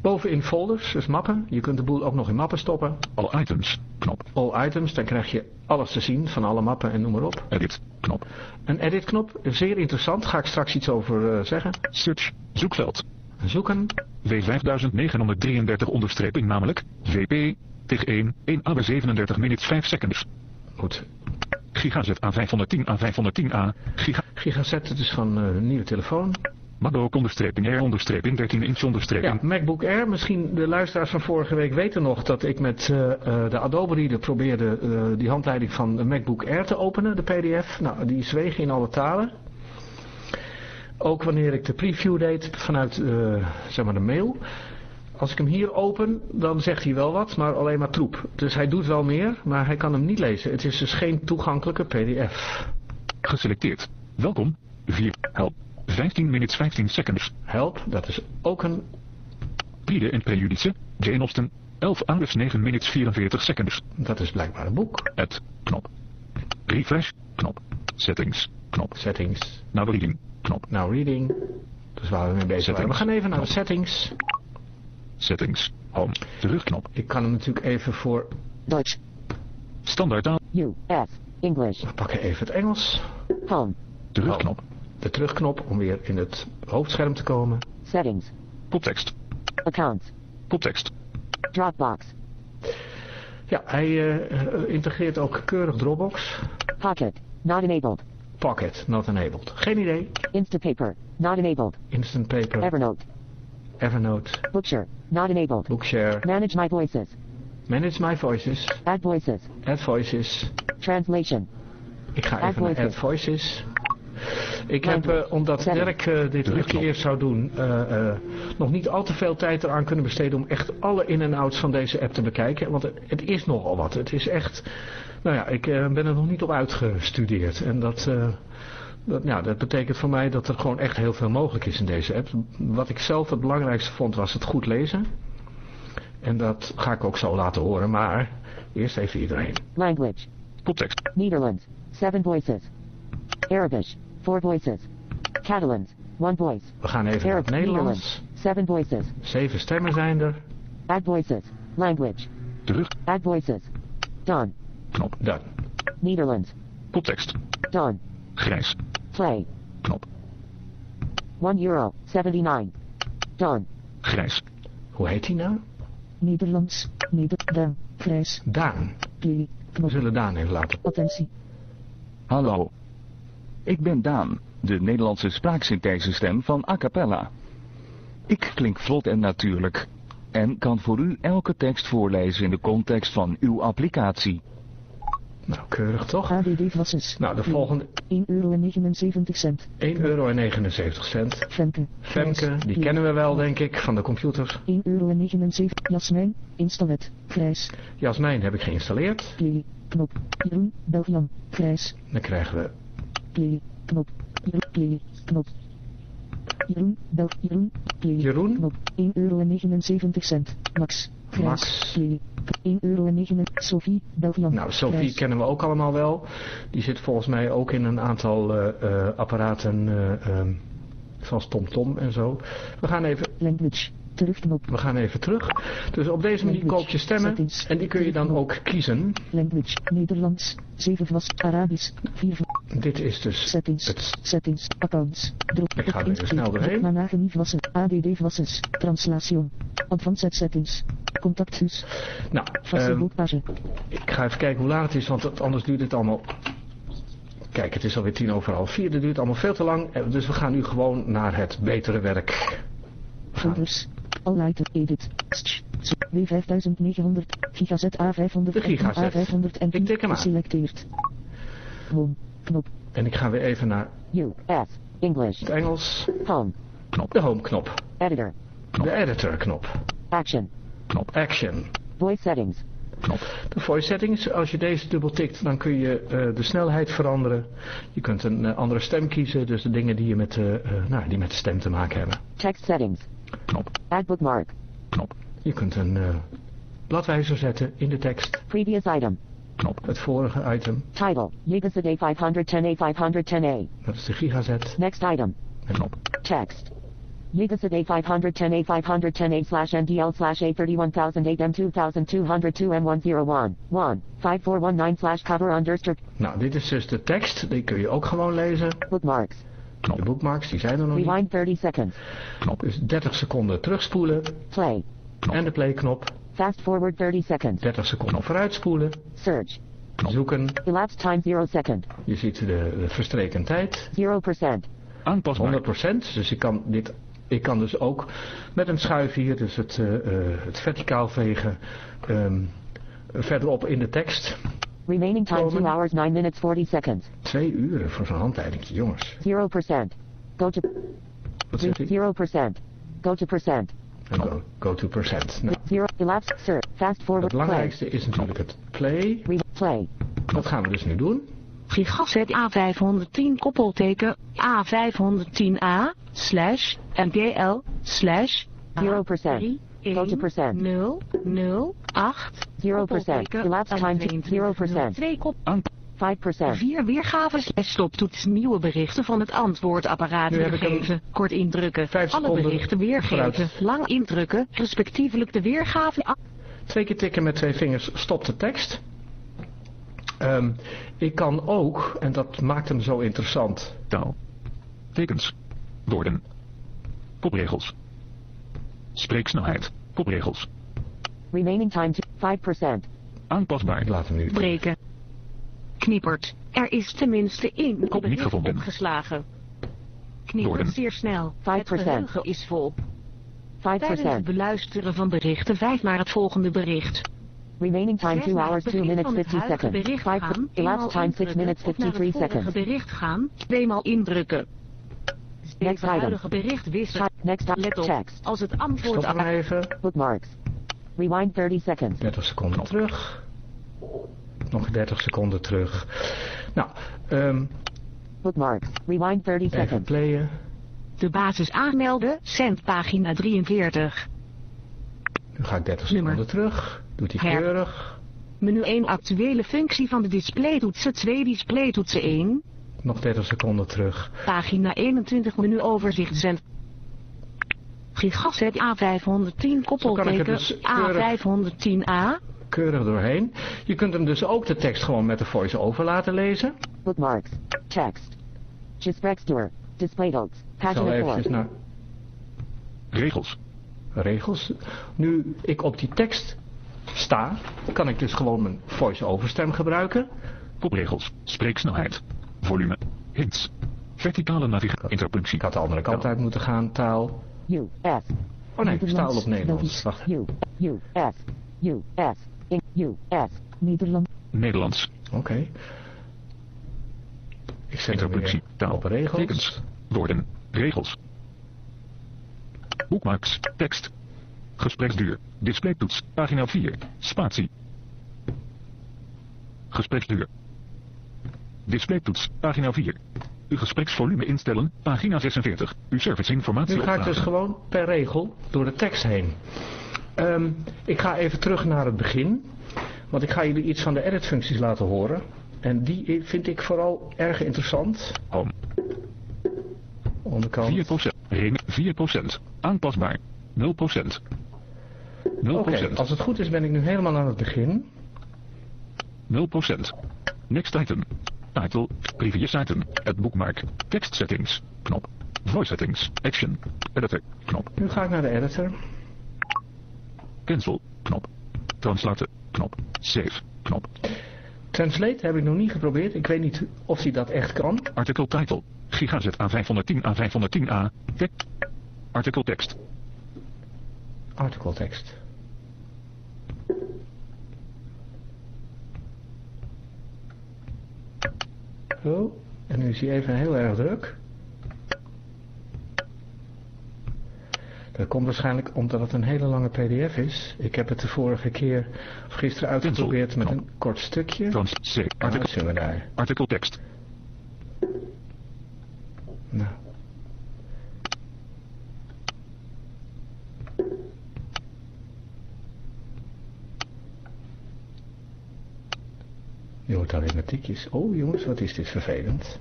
Speaker 2: Bovenin folders, dus mappen. Je kunt de boel ook nog in mappen stoppen.
Speaker 7: All items. Knop.
Speaker 2: All items, dan krijg je alles te zien van alle mappen en noem maar op.
Speaker 7: Edit. Knop.
Speaker 2: Een edit knop, zeer interessant, ga ik straks iets over eh, zeggen.
Speaker 7: Search. Zoekveld.
Speaker 2: Zoeken,
Speaker 7: W5933 onderstreping namelijk. VP. TIG 1. 1 AB 37 minutes 5 seconds.
Speaker 2: goed.
Speaker 7: Gigazet A510 A510A. Giga.
Speaker 2: Gigazet, het is van eh, een nieuwe telefoon.
Speaker 7: Madoc onderstreping R onderstreping 13 inch
Speaker 2: Ja,
Speaker 7: onderstreping.
Speaker 2: MacBook Air, misschien de luisteraars van vorige week weten nog dat ik met eh, eh, de Adobe Reader probeerde die handleiding van de MacBook Air te openen, de PDF. Nou, die zweeg in alle talen. Ook wanneer ik de preview deed vanuit zeg maar de mail. Als ik hem hier open, dan zegt hij wel wat, maar alleen maar troep. Dus hij doet wel meer, maar hij kan hem niet lezen. Het is dus geen toegankelijke PDF.
Speaker 7: Geselecteerd. Welkom. 4. Help. 15 minutes 15 seconds.
Speaker 2: Help, dat is ook een...
Speaker 7: Pride en Prejudice. Jane Austen. 11 hours 9 minutes 44 seconds.
Speaker 2: Dat is blijkbaar een boek.
Speaker 7: Add. Knop. Refresh. Knop. Settings. Knop.
Speaker 2: Settings.
Speaker 7: Now reading. Knop.
Speaker 2: Nou, reading. Dus waar we mee bezig waren. We gaan even naar de settings.
Speaker 7: Settings. Home. Terugknop.
Speaker 2: Ik kan hem natuurlijk even voor...
Speaker 8: Deutsch.
Speaker 7: Standaardtaal.
Speaker 8: U. F. English.
Speaker 2: We pakken even het Engels.
Speaker 8: Home.
Speaker 7: Terugknop.
Speaker 2: De terugknop om weer in het hoofdscherm te komen.
Speaker 8: Settings.
Speaker 7: Koptekst.
Speaker 8: Accounts.
Speaker 7: Koptekst.
Speaker 8: Dropbox.
Speaker 2: Ja, hij eh, eh, integreert ook keurig Dropbox.
Speaker 8: Pocket. Not enabled.
Speaker 2: Pocket, not enabled. Geen idee.
Speaker 8: Instapaper. Not enabled.
Speaker 2: Instant Paper,
Speaker 8: Evernote.
Speaker 2: Evernote,
Speaker 8: Bookshare. Not enabled.
Speaker 2: Bookshare.
Speaker 8: Manage my voices.
Speaker 2: Manage My Voices.
Speaker 8: Add voices.
Speaker 2: Add Voices.
Speaker 8: Translation.
Speaker 2: Ik ga
Speaker 8: Add
Speaker 2: even naar
Speaker 8: Voices.
Speaker 2: Add Voices. Ik heb, eh, omdat. Dirk eh, dit drukje eerst zou doen, eh, eh, nog niet al te veel tijd eraan kunnen besteden om echt alle in- en outs van deze app te bekijken. Want het, het is nogal wat. Het is echt, nou ja, ik ben er nog niet op uitgestudeerd. En dat, eh, dat, ja, dat betekent voor mij dat er gewoon echt heel veel mogelijk is in deze app. Wat ik zelf het belangrijkste vond was het goed lezen. En dat ga ik ook zo laten horen, maar eerst even iedereen.
Speaker 8: Language.
Speaker 7: Koptekst.
Speaker 8: Netherlands. Seven voices. Arabic. Four voices. Catalans. One voice.
Speaker 2: We gaan even naar het Nederlands.
Speaker 8: Netherlands. Seven voices.
Speaker 2: Zeven stemmen zijn er.
Speaker 8: Add voices. Language.
Speaker 7: Terug.
Speaker 8: Add voices. Done.
Speaker 7: Knop.
Speaker 2: Dan.
Speaker 8: Netherlands.
Speaker 7: Koptekst.
Speaker 8: Done.
Speaker 7: Grijs.
Speaker 8: Play.
Speaker 7: Knop.
Speaker 8: 1 euro. 79. Done.
Speaker 7: Grijs.
Speaker 2: Hoe heet die nou?
Speaker 9: Nederlands. Neder. Grijs.
Speaker 2: Daan.
Speaker 9: Play.
Speaker 2: We zullen Daan even laten.
Speaker 9: Attentie.
Speaker 10: Hallo. Ik ben Daan, de Nederlandse spraaksynthesestem van A Cappella. Ik klink vlot en natuurlijk en kan voor u elke tekst voorlezen in de context van uw applicatie.
Speaker 2: Nou, keurig toch?
Speaker 9: ADD Vasses.
Speaker 2: Nou, de volgende
Speaker 9: 1 euro en 79 cent.
Speaker 2: 1,79 euro.
Speaker 9: Femke.
Speaker 2: Femke, die kennen we wel, denk ik, van de computers.
Speaker 9: 1 euro en 79. Jasmijn. Installet. Grijs.
Speaker 2: Jasmijn heb ik geïnstalleerd.
Speaker 9: Play. Knop. Jeroen. Belgian. Grijs.
Speaker 2: Dan krijgen we
Speaker 9: Play. Knop. Jeroen. Play. Knop. Jeroen. Bel. Jeroen. Play.
Speaker 2: Jeroen.
Speaker 9: Knop. 1 euro en 79 cent. Max.
Speaker 2: Max.
Speaker 9: Play. 1 euro en 79. Sophie.
Speaker 2: Nou, Sophie kennen we ook allemaal wel. Die zit volgens mij ook in een aantal eh, eh, apparaten, eh, ehm, zoals TomTom en zo. We gaan, even,
Speaker 9: Language. Terugknop.
Speaker 2: we gaan even terug. Dus op deze manier koop je stemmen en die kun je dan ook kiezen.
Speaker 9: Language. Nederlands. 7 was. Arabisch. 4
Speaker 2: Dit is dus
Speaker 9: Settings.
Speaker 2: het...
Speaker 9: Settings. Accounts. Drop.
Speaker 2: Ik ga er even snel doorheen.
Speaker 9: Manageni Vassen. ADD. Translation. Advanced Settings. Contacthus.
Speaker 2: Nou, ehm, ik ga even kijken hoe laat het is, want anders duurt het allemaal... Kijk, het is alweer tien over half vier. Dat duurt allemaal veel te lang. Eh, Dus we gaan nu gewoon naar het betere werk.
Speaker 9: Folders. All item. Edit. Sch. W5900. Gigazet A500.
Speaker 2: De gigazet.
Speaker 9: A500 en
Speaker 2: Ik tik hem aan.
Speaker 9: geselecteerd. Home. Knop.
Speaker 2: En ik ga weer even naar
Speaker 8: US. English.
Speaker 2: het Engels.
Speaker 8: Home.
Speaker 2: De home knop.
Speaker 8: Editor.
Speaker 2: De editor knop.
Speaker 8: Action.
Speaker 2: Action.
Speaker 8: Voice settings.
Speaker 2: De voice settings, als je deze dubbel tikt, dan kun je eh, de snelheid veranderen. Je kunt een eh, andere stem kiezen, dus de dingen die, je met, eh, nou, die met de stem te maken hebben.
Speaker 8: Text settings.
Speaker 7: Knop.
Speaker 8: Add bookmark.
Speaker 7: Knop.
Speaker 2: Je kunt een eh, bladwijzer zetten in de tekst.
Speaker 8: Previous item.
Speaker 7: Knop.
Speaker 2: Het vorige item,
Speaker 8: Title. Yegazet A510A 510A.
Speaker 2: dat is de gigazet.
Speaker 8: Next item.
Speaker 7: Knop.
Speaker 8: Text. Yegazet A510A 510A slash NDL slash A31008 M2202 M101 1 5419 slash cover understrip
Speaker 2: Nou, dit is dus de tekst, die kun je ook gewoon lezen.
Speaker 8: bookmarks.
Speaker 2: De bookmarks, die zijn er nog niet.
Speaker 8: Rewind 30 seconds.
Speaker 2: Dus 30 seconden terugspoelen
Speaker 8: Play.
Speaker 2: en de playknop.
Speaker 8: Fast forward 30 seconds.
Speaker 2: 30 seconden vooruitspoelen.
Speaker 8: Search.
Speaker 2: Zoeken.
Speaker 8: Elapsed time 0 second.
Speaker 2: Je ziet de, de verstreken tijd.
Speaker 8: 0%.
Speaker 7: Aanpasbaar.
Speaker 2: 100%. Dus ik kan, dit, ik kan dus ook met een schuif hier, dus het, eh, eh, het verticaal vegen, ehm, verderop in de tekst.
Speaker 8: Remaining time 2
Speaker 2: Komen.
Speaker 8: hours 9 minutes 40 seconds.
Speaker 2: Twee uren voor zo'n handleidingje, jongens.
Speaker 8: 0%. Go to
Speaker 2: Wat zegt hij?
Speaker 8: 0%. Go to percent.
Speaker 2: En go, go to percent. Nou,
Speaker 8: 0 elapsed search. Fast forward
Speaker 2: het
Speaker 8: play.
Speaker 2: belangrijkste is natuurlijk het play.
Speaker 8: Re play.
Speaker 2: Dat gaan we dus nu doen.
Speaker 11: Gigaset A510 koppelteken A510A slash MPL slash
Speaker 8: 0%. Go to percent.
Speaker 11: 0 0 8
Speaker 8: 0%. Elapsed time to 0%.
Speaker 11: 2 kop
Speaker 8: 5%.
Speaker 11: 4 weergaven slash stoptoets nieuwe berichten van het antwoordapparaat weergeven. Kort indrukken. Alle berichten weergeven. Lang indrukken. Respectievelijk de weergave.
Speaker 2: Twee keer tikken met twee vingers stop de tekst. Ehm, ik kan ook, en dat maakt hem zo interessant,
Speaker 7: Taal. Tekens. Woorden. Kopregels. Spreeksnelheid. Kopregels.
Speaker 8: Remaining time to 5%.
Speaker 7: Aanpasbaar.
Speaker 2: hem nu.
Speaker 11: breken. Knippert. Er is tenminste één
Speaker 7: Kop niet gevonden.
Speaker 11: opgeslagen.
Speaker 7: Woorden.
Speaker 11: zeer snel.
Speaker 8: 5%.
Speaker 11: Het geheugen is vol. Tijdens het
Speaker 8: 5%.
Speaker 11: beluisteren van berichten 5 naar het volgende bericht.
Speaker 8: Remaining time
Speaker 11: Zes
Speaker 8: 2
Speaker 11: naar
Speaker 8: hours
Speaker 11: het
Speaker 8: 2
Speaker 11: begin
Speaker 8: minutes
Speaker 11: van het
Speaker 8: 50
Speaker 11: huidige
Speaker 8: seconds.
Speaker 11: bericht
Speaker 8: 5
Speaker 11: gaan,
Speaker 8: elapsed time
Speaker 11: eenmaal
Speaker 8: 6
Speaker 11: indrukken
Speaker 8: minutes
Speaker 11: of naar
Speaker 8: 53
Speaker 11: het vorige
Speaker 8: seconds.
Speaker 11: bericht gaan, tweemaal indrukken.
Speaker 8: Next
Speaker 11: Het
Speaker 8: item.
Speaker 11: huidige bericht wisselen.
Speaker 8: Next up.
Speaker 11: Let op,
Speaker 8: Text.
Speaker 11: als het
Speaker 2: Stop
Speaker 11: antwoord
Speaker 2: hem even.
Speaker 8: Bookmarks. Rewind 30 seconds.
Speaker 2: 30 seconden terug. Nog 30 seconden terug. Nou, ehm,
Speaker 8: Bookmarks. Rewind 30
Speaker 2: even
Speaker 8: seconds.
Speaker 2: playen.
Speaker 11: De basis aanmelden, centpagina 43.
Speaker 2: Nu ga ik 30
Speaker 11: Nummer.
Speaker 2: seconden terug. Doet hij
Speaker 11: Her.
Speaker 2: keurig.
Speaker 11: Menu 1 actuele functie van de displaytoetsen 2 displaytoetsen 1.
Speaker 2: Nog 30 seconden terug.
Speaker 11: Pagina 21 menu overzicht zend. Gigaset A510 koppelteken
Speaker 2: dus keurig-
Speaker 11: A510A.
Speaker 2: keurig doorheen. Je kunt hem dus ook de tekst gewoon met de voice-over laten lezen.
Speaker 8: Bookmarks. Text. Gespreksdoor. Display notes.
Speaker 2: Ik zal
Speaker 8: Pagina 4.
Speaker 2: eventjes naar
Speaker 7: Regels.
Speaker 2: regels. Nu ik op die tekst sta, kan ik dus gewoon mijn voice-over stem gebruiken.
Speaker 7: Kopregels. Spreeksnelheid. Volume. Hints. Verticale navigatie. Interpunctie.
Speaker 2: Ik had de andere kant uit moeten gaan, taal.
Speaker 8: U. S.
Speaker 2: Oh nee, ik sta al op Nederlands. Wacht.
Speaker 8: U. U. S. U. S. In. U.
Speaker 9: Nederland.
Speaker 7: Nederlands.
Speaker 2: Oké. Ik zet
Speaker 7: Interpunctie.
Speaker 2: weer
Speaker 7: Taal.
Speaker 2: op regels.
Speaker 7: Tekens. Woorden. Regels. Boekmarks. Tekst. Gespreksduur. Displaytoets. Pagina 4. Spatie. Gespreksduur. Displaytoets. Pagina 4. Uw gespreksvolume instellen. Pagina 46. Uw serviceinformatie
Speaker 2: Nu ga ik dus gewoon per regel door de tekst heen. Ehm, ik ga even terug naar het begin. Want ik ga jullie iets van de edit-functies laten horen. En die vind ik vooral erg interessant.
Speaker 7: Home.
Speaker 2: Onderkant.
Speaker 7: 4%. Rem 4%. Aanpasbaar. 0%. 0%.
Speaker 2: Oké, als het goed is ben ik nu helemaal aan het begin.
Speaker 7: 0%. Next item. Title. Previous item. Het boekmark. Text settings. Knop. Voice settings. Action. Editor. Knop.
Speaker 2: Nu ga ik naar de editor.
Speaker 7: Cancel. Knop. Translaten. Knop. Save. Knop.
Speaker 2: Translate heb ik nog niet geprobeerd. Ik weet niet of hij dat echt kan.
Speaker 7: Article title. Gigazet A510 A510A. Tek. Article tekst.
Speaker 2: Article tekst. Zo, en nu is hij even heel erg druk. Dat komt waarschijnlijk omdat het een hele lange pdf is. Ik heb het de vorige keer, of gisteren uitgeprobeerd met een kort stukje.
Speaker 7: Trans.
Speaker 2: Daar?
Speaker 7: Article tekst.
Speaker 2: Nou. Je hoort alleen maar tikjes. Oh jongens, wat is dit vervelend.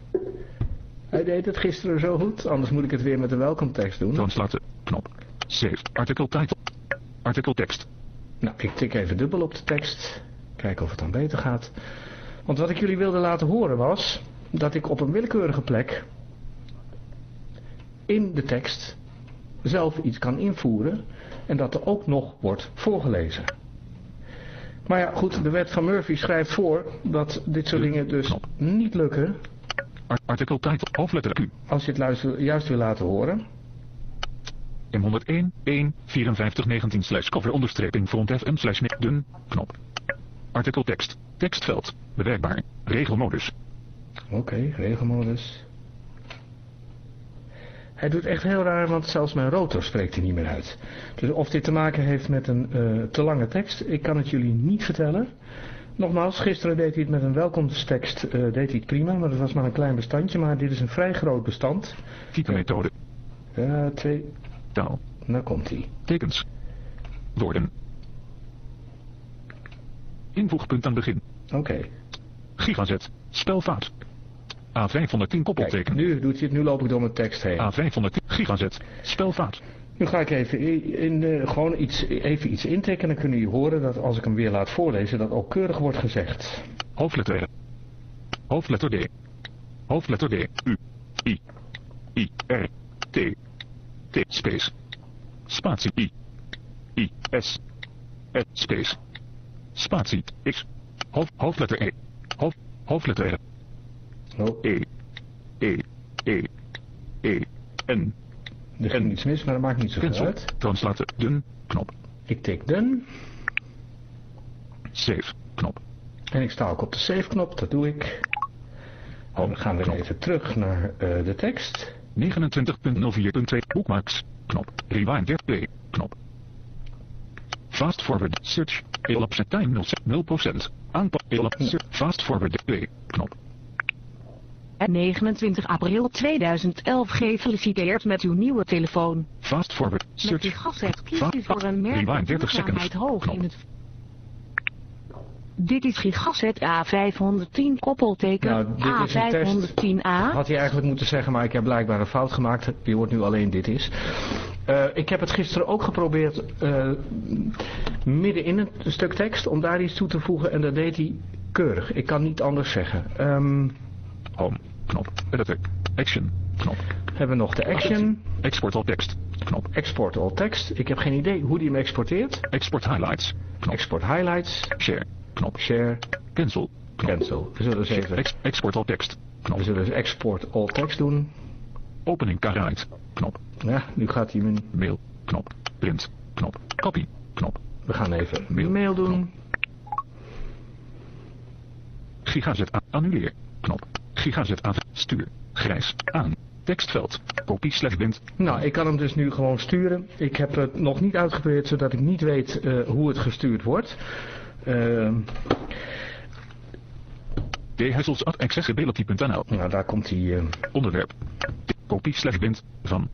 Speaker 2: Hij deed het gisteren zo goed, anders moet ik het weer met de welkomtekst doen.
Speaker 7: Translaten. Knop. Save. Article title. Article tekst.
Speaker 2: Nou, ik tik even dubbel op de tekst. Kijken of het dan beter gaat. Want wat ik jullie wilde laten horen was... dat ik op een willekeurige plek... in de tekst... zelf iets kan invoeren... en dat er ook nog wordt voorgelezen. Maar ja, goed, de wet van Murphy schrijft voor... dat dit soort dingen dus niet lukken...
Speaker 7: Ar- article title. Hoofdletter Q.
Speaker 2: als je het luister, juist wil laten horen...
Speaker 7: M101 1 54 19 slash cover onderstreping front FM slash dun knop. Artikel tekst. Tekstveld. Bewerkbaar. Regelmodus.
Speaker 2: Oké, regelmodus. Hij doet echt heel raar, want zelfs mijn rotor spreekt hij niet meer uit. Dus of dit te maken heeft met een eh, te lange tekst, ik kan het jullie niet vertellen. Nogmaals, gisteren deed hij het met een welkomsttekst, eh, deed hij het prima, maar dat was maar een klein bestandje. Maar dit is een vrij groot bestand.
Speaker 7: Typemethode.
Speaker 2: Ja, twee,
Speaker 7: Taal.
Speaker 2: nou komt hij.
Speaker 7: Tekens. Woorden. Invoegpunt aan begin.
Speaker 2: Oké.
Speaker 7: Gigazet. Spelfout. A510 koppelteken.
Speaker 2: Nu doet hij het, nu loop ik door mijn tekst heen.
Speaker 7: A510 gigazet. Spelfout.
Speaker 2: Nu ga ik even, in, in, eh, gewoon iets, even iets intikken. Dan kunnen jullie horen dat als ik hem weer laat voorlezen, dat ook keurig wordt gezegd.
Speaker 7: Hoofdletter. Hoofdletter D. Hoofdletter D. U. I. I. R. T. T. Space. Spatie I. I. S. S. Space. Spatie X. Hoofd, hoofdletter E. Hoofd, hoofdletter R.
Speaker 2: Oh,
Speaker 7: E. E. E. E. N.
Speaker 2: er ging iets mis, maar dat maakt niet zoveel uit.
Speaker 7: Translaten. Dun. Knop.
Speaker 2: Ik tik done.
Speaker 7: Save. Knop.
Speaker 2: En ik sta ook op de save knop, dat doe ik. En dan gaan we weer even terug naar eh, de tekst.
Speaker 7: 29.04.2 Bookmarks. Knop. Rewind 30 play. Knop. Fast forward. Search. Elapse time 0%. Aanpak. Elapse. Fast forward. Play. Knop.
Speaker 11: En 29 april 2011 gefeliciteerd met uw nieuwe telefoon.
Speaker 7: Fast forward.
Speaker 11: Met
Speaker 7: Search.
Speaker 11: die gasset kies
Speaker 7: Fast-
Speaker 11: u voor een merk met
Speaker 7: 30
Speaker 11: duurzaamheid
Speaker 7: seconds.
Speaker 11: hoog
Speaker 7: Knop.
Speaker 11: in het... Dit is Gigaset A510 koppelteken
Speaker 2: Nou, dit is een test.
Speaker 11: A510A.
Speaker 2: Had hij eigenlijk moeten zeggen, maar ik heb blijkbaar een fout gemaakt. Je hoort nu alleen dit is. Eh, ik heb het gisteren ook geprobeerd eh, midden in een stuk tekst om daar iets toe te voegen en dat deed hij keurig. Ik kan niet anders zeggen. Ehm,
Speaker 7: Home. Knop. Editor. Action. Knop.
Speaker 2: hebben we nog de action,
Speaker 7: Export all text. Knop.
Speaker 2: export all text. Ik heb geen idee hoe die hem exporteert.
Speaker 7: Export highlights. Knop.
Speaker 2: Export highlights,
Speaker 7: Share. Knop.
Speaker 2: share,
Speaker 7: Cancel. Knop.
Speaker 2: cancel. We zullen eens even,
Speaker 7: Ex- export all text. Knop.
Speaker 2: we zullen eens export all text doen.
Speaker 7: Opening Karaite. Knop.
Speaker 2: Ja, nu gaat hij hem,
Speaker 7: Mail. Knop. Print. Knop. Copy. Knop.
Speaker 2: we gaan even
Speaker 7: Mail.
Speaker 2: mail doen.
Speaker 7: Gigazet aan. Annuleer. Knop. Gigazet aan. Stuur. Grijs. Aan. Tekstveld. Kopie slash bind.
Speaker 2: Nou, ik kan hem dus nu gewoon sturen. Ik heb het nog niet uitgeprobeerd, zodat ik niet weet eh, hoe het gestuurd wordt. Ehm,
Speaker 7: Dhessels at accessibility.nl.
Speaker 2: nou, daar komt hij. eh,
Speaker 7: Onderwerp. Kopie slash bind. Van.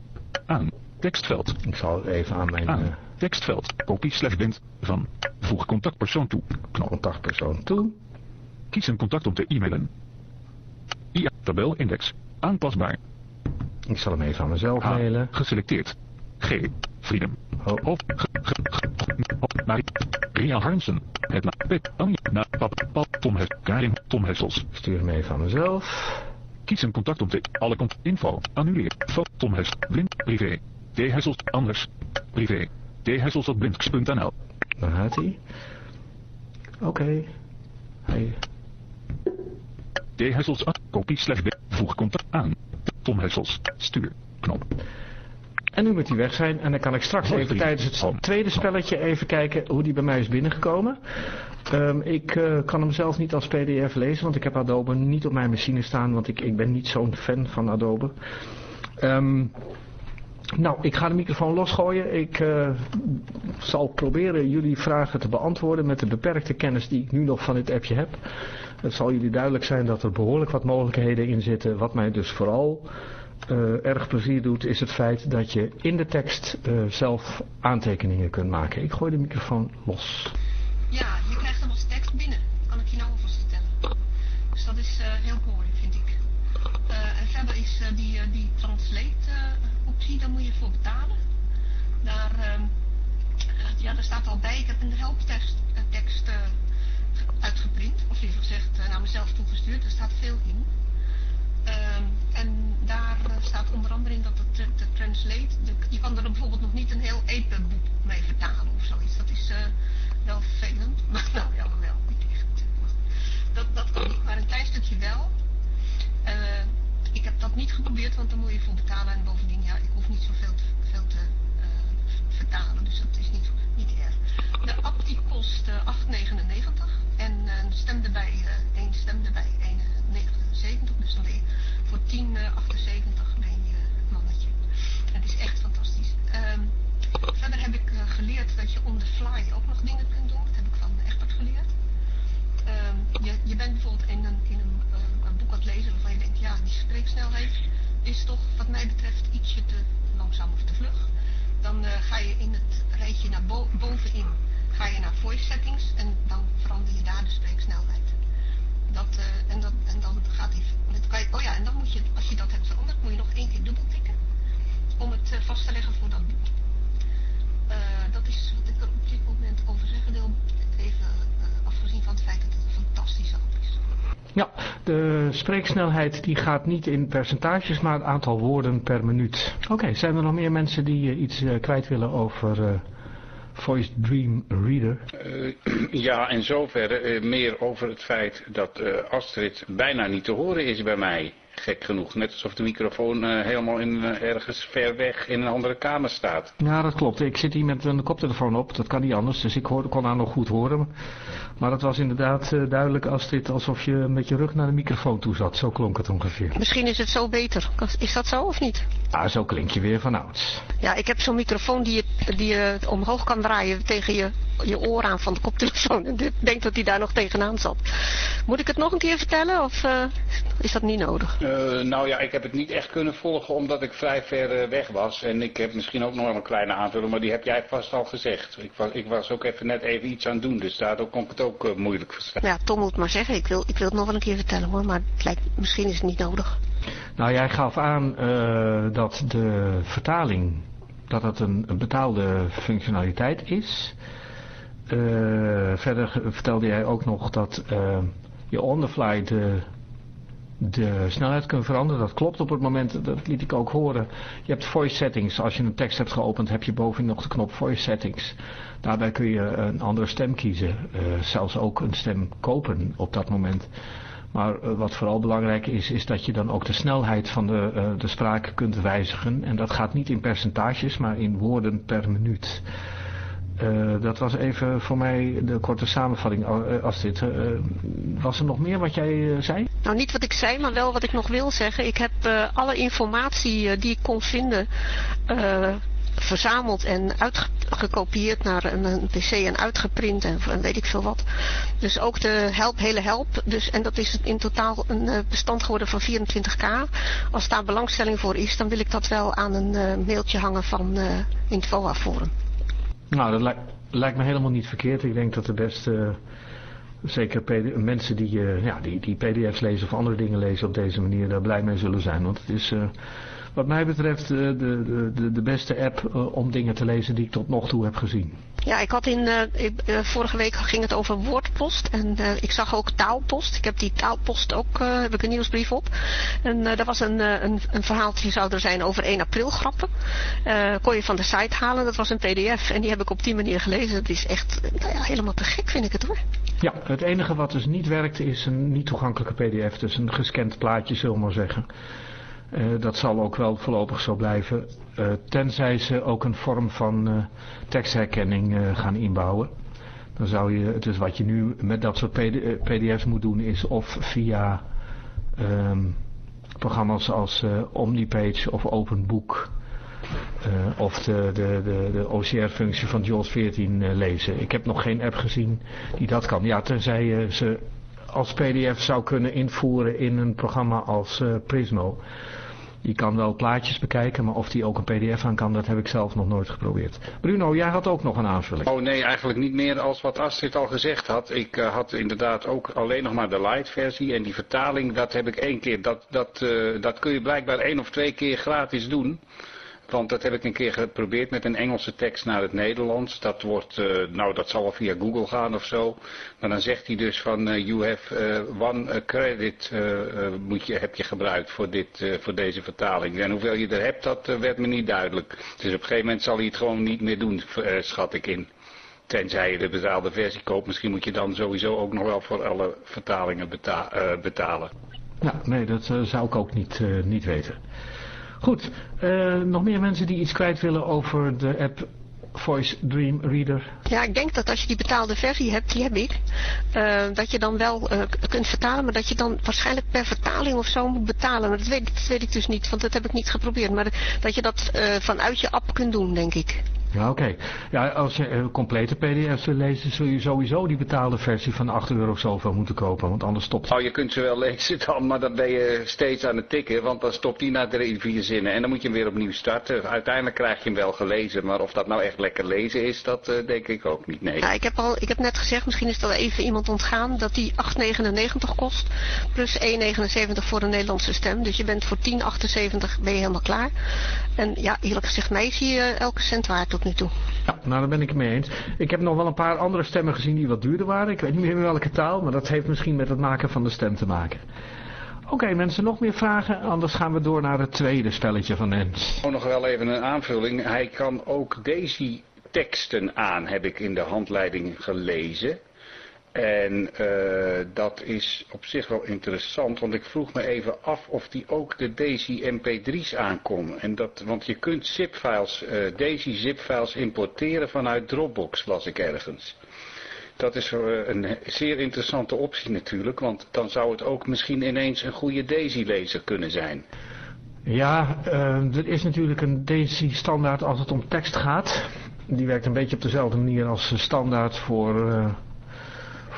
Speaker 7: Aan. Tekstveld.
Speaker 2: ik zal even aan mijn
Speaker 7: Aan.
Speaker 2: eh,
Speaker 7: Tekstveld. Kopie slash bind. Van. Voeg contactpersoon toe. Knop.
Speaker 2: contactpersoon toe.
Speaker 7: Kies een contact om te e-mailen. IA. Tabel index. Aanpasbaar.
Speaker 2: Ik zal hem even aan mezelf mailen.
Speaker 7: Geselecteerd. G. Freedom. Op. Ria Harmsen. Het na. Pet. Na. Pap. Pap. Tom Hes. Karin. Tom Hessels.
Speaker 2: stuur hem even aan mezelf.
Speaker 7: Kies een contact om te. Alle kont. Info. Annuleer. Fo. Tom Hes. Blind. Privé. D. Hessels. Anders. Privé. D. Hessels op.
Speaker 2: Daar gaat hij. Oké. Hij.
Speaker 7: D. Hessels. Kopie slash bind. Voeg contact aan. Tom Hessels. Stuur. Knop.
Speaker 2: En nu moet hij weg zijn. En dan kan ik straks even tijdens het tweede spelletje even kijken hoe die bij mij is binnengekomen. Ehm, ik eh, kan hem zelf niet als pdf lezen, want ik heb Adobe niet op mijn machine staan, want ik, ik ben niet zo'n fan van Adobe. Ehm, nou, ik ga de microfoon losgooien. Ik eh, zal proberen jullie vragen te beantwoorden met de beperkte kennis die ik nu nog van dit appje heb. Het zal jullie duidelijk zijn dat er behoorlijk wat mogelijkheden in zitten. Wat mij dus vooral eh, erg plezier doet, is het feit dat je in de tekst eh, zelf aantekeningen kunt maken. Ik gooi de microfoon los.
Speaker 4: Ja, je krijgt hem als tekst binnen. Kan ik je nou alvast vertellen. Dus dat is heel mooi, vind ik. En verder is die, die optie, daar moet je voor betalen. Daar, ehm, eh, ja, daar staat al bij, ik heb een helptekst eh, tekst, ge- uitgeprint. Of liever gezegd, naar mezelf toegestuurd. Er staat veel in. Ehm, en daar staat onder andere in dat het de, translate, je kan er bijvoorbeeld nog niet een heel EPUB-boek mee vertalen of zoiets. Dat is wel vervelend, maar nou ja, wel, niet echt. Dat, dat kan niet, maar een klein stukje wel. Ik heb dat niet geprobeerd, want dan moet je voor betalen en bovendien, ja, ik hoef niet zoveel veel te eh, vertalen, dus dat is niet, niet erg. De app die kost eh, 8,99 en eh, een stem erbij, eh één stem erbij, 1,79, dus je voor 10,78 ben je mannetje. Het is echt fantastisch. Ehm, verder heb ik eh, geleerd dat je on the fly ook nog dingen kunt doen. Dat heb ik van Egbert geleerd. Ehm, je, je bent bijvoorbeeld in een, in een, eh, een boek aan het lezen waarvan je ja, die spreeksnelheid is toch wat mij betreft ietsje te langzaam of te vlug. Dan eh, ga je in het rijtje naar bo- bovenin, ga je naar voice settings en dan verander je daar de spreeksnelheid. Dat, eh, en, dat, en dan gaat die, je, oh ja, en dan moet je, als je dat hebt veranderd, moet je nog één keer dubbel tikken om het eh, vast te leggen voor dat boek. Dat is wat ik er op dit moment over zeggen wil. Even afgezien van het feit dat het een fantastische.
Speaker 2: Ja, de spreeksnelheid die gaat niet in percentages, maar het aantal woorden per minuut. Oké, zijn er nog meer mensen die eh, iets eh, kwijt willen over eh, Voice Dream Reader?
Speaker 12: Ja, en zoverre meer over het feit dat Astrid bijna niet te horen is bij mij. Gek genoeg. Net alsof de microfoon eh, helemaal in, eh, ergens ver weg in een andere kamer staat.
Speaker 2: Ja, dat klopt. Ik zit hier met een koptelefoon op. Dat kan niet anders. Dus ik hoor, kon haar nog goed horen. Maar het was inderdaad eh, duidelijk als dit alsof je met je rug naar de microfoon toe zat. Zo klonk het ongeveer.
Speaker 4: Misschien is het zo beter. Is dat zo of niet?
Speaker 2: Ah, zo klink je weer van ouds.
Speaker 4: Ja, ik heb zo'n microfoon die je, die je omhoog kan draaien tegen je, je oor aan van de koptelefoon. En ik denk dat hij daar nog tegenaan zat. Moet ik het nog een keer vertellen of eh, is dat niet nodig?
Speaker 12: Eh, nou ja, ik heb het niet echt kunnen volgen omdat ik vrij ver eh, weg was. En ik heb misschien ook nog wel een kleine aanvulling, maar die heb jij vast al gezegd. Ik was, ik was ook even net even iets aan het doen, dus daardoor kon ik het ook moeilijk verstaan.
Speaker 4: Ja, Tom moet maar zeggen. Ik wil, ik wil het nog wel een keer vertellen hoor. Maar het lijkt, misschien is het niet nodig.
Speaker 2: Nou, jij gaf aan eh, dat de vertaling dat het een, een betaalde functionaliteit is. Eh, verder vertelde jij ook nog dat eh, je on the fly de, de snelheid kunt veranderen. Dat klopt op het moment, dat liet ik ook horen. Je hebt voice settings. Als je een tekst hebt geopend heb je bovenin nog de knop voice settings. Daarbij kun je een andere stem kiezen. Zelfs ook een stem kopen op dat moment. Maar eh, wat vooral belangrijk is, is dat je dan ook de snelheid van de, eh, de spraak kunt wijzigen. En dat gaat niet in percentages, maar in woorden per minuut. Eh, dat was even voor mij de korte samenvatting, Astrid. Eh, was er nog meer wat jij zei?
Speaker 4: Nou, niet wat ik zei, maar wel wat ik nog wil zeggen. Ik heb alle informatie die ik kon vinden verzameld en uitgekopieerd naar een, pc en uitgeprint en, weet ik veel wat. Dus ook de help, hele help. Dus, en dat is in totaal een eh, bestand geworden van 24k. Als daar belangstelling voor is, dan wil ik dat wel aan een eh, mailtje hangen van eh in het VOA Forum.
Speaker 2: Nou, dat lijkt, lijkt me helemaal niet verkeerd. Ik denk dat de beste, zeker mensen die, ja, die, die pdf's lezen of andere dingen lezen op deze manier, daar blij mee zullen zijn. Want het is wat mij betreft eh, de, de, de, beste app eh, om dingen te lezen die ik tot nog toe heb gezien.
Speaker 4: Ja, ik had in, eh, ik- vorige week ging het over woordpost en ik zag ook taalpost. Ik heb die taalpost ook, heb ik een nieuwsbrief op. En daar was een, een, een verhaaltje zou er zijn over 1 april grappen. Kon je van de site halen, dat was een pdf en die heb ik op die manier gelezen. Het is echt nou ja, helemaal te gek vind ik het hoor.
Speaker 2: Ja, het enige wat dus niet werkt is een niet toegankelijke pdf, dus een gescand plaatje zullen we maar zeggen. Eh, dat zal ook wel voorlopig zo blijven, eh, tenzij ze ook een vorm van eh, tekstherkenning gaan inbouwen. Dan zou je, dus wat je nu met dat soort PD, pdf's moet doen is of via ehm, programma's als Omnipage of OpenBook eh, of de, de, de, de OCR-functie van JAWS 14 eh, lezen. Ik heb nog geen app gezien die dat kan. Ja, tenzij ze als pdf zou kunnen invoeren in een programma als eh, Prismo. Die kan wel plaatjes bekijken, maar of die ook een pdf aan kan, dat heb ik zelf nog nooit geprobeerd. Bruno, jij had ook nog een aanvulling.
Speaker 12: Oh nee, eigenlijk niet meer als wat Astrid al gezegd had. Ik eh, had inderdaad ook alleen nog maar de light versie en die vertaling, dat heb ik één keer, dat, dat, eh, dat kun je blijkbaar één of twee keer gratis doen. Want dat heb ik een keer geprobeerd met een Engelse tekst naar het Nederlands. Dat wordt, eh, nou dat zal wel via Google gaan of zo. Maar dan zegt hij dus van, eh, you have eh, one credit moet je, heb je gebruikt voor, dit, voor deze vertaling. En hoeveel je er hebt, dat werd me niet duidelijk. Dus op een gegeven moment zal hij het gewoon niet meer doen, schat ik in. Tenzij je de betaalde versie koopt. Misschien moet je dan sowieso ook nog wel voor alle vertalingen beta- betalen.
Speaker 2: Ja, nee, dat zou ik ook niet, niet weten. Goed, eh, nog meer mensen die iets kwijt willen over de app Voice Dream Reader?
Speaker 4: Ja, ik denk dat als je die betaalde versie hebt, die heb ik, eh, dat je dan wel eh, kunt vertalen, maar dat je dan waarschijnlijk per vertaling of zo moet betalen. Maar dat weet, dat weet ik dus niet, want dat heb ik niet geprobeerd. Maar dat je dat vanuit je app kunt doen, denk ik.
Speaker 2: Ja, oké. Ja, als je een complete pdf's wil lezen, zul je sowieso die betaalde versie van 8 euro of zoveel moeten kopen, want anders stopt het.
Speaker 12: Nou, je kunt ze wel lezen dan, maar dan ben je steeds aan het tikken, want dan stopt hij na drie, vier zinnen en dan moet je hem weer opnieuw starten. Uiteindelijk krijg je hem wel gelezen, maar of dat nou echt lekker lezen is, dat eh, denk ik ook niet, nee.
Speaker 4: Ja, ik heb, al, ik heb net gezegd, misschien is dat even iemand ontgaan, dat die 8,99 kost. Plus 1,79 voor een Nederlandse stem. Dus je bent voor 10,78 ben je helemaal klaar. En ja, eerlijk gezegd, mij is hier eh, elke cent waard tot nu toe.
Speaker 2: Ja, nou daar ben ik het mee eens. Ik heb nog wel een paar andere stemmen gezien die wat duurder waren. Ik weet niet meer in welke taal, maar dat heeft misschien met het maken van de stem te maken. Oké mensen, nog meer vragen? Anders gaan we door naar het tweede spelletje van Nens.
Speaker 12: Oh, nog wel even een aanvulling. Hij kan ook Daisy teksten aan, heb ik in de handleiding gelezen. En eh, dat is op zich wel interessant, want ik vroeg me even af of die ook de Daisy MP3's aankon. En dat, want je kunt zipfiles, eh, Daisy zipfiles importeren vanuit Dropbox, las ik ergens. Dat is eh, een zeer interessante optie natuurlijk, want dan zou het ook misschien ineens een goede Daisy-lezer kunnen zijn.
Speaker 2: Ja, er is natuurlijk een Daisy standaard als het om tekst gaat. Die werkt een beetje op dezelfde manier als standaard voor,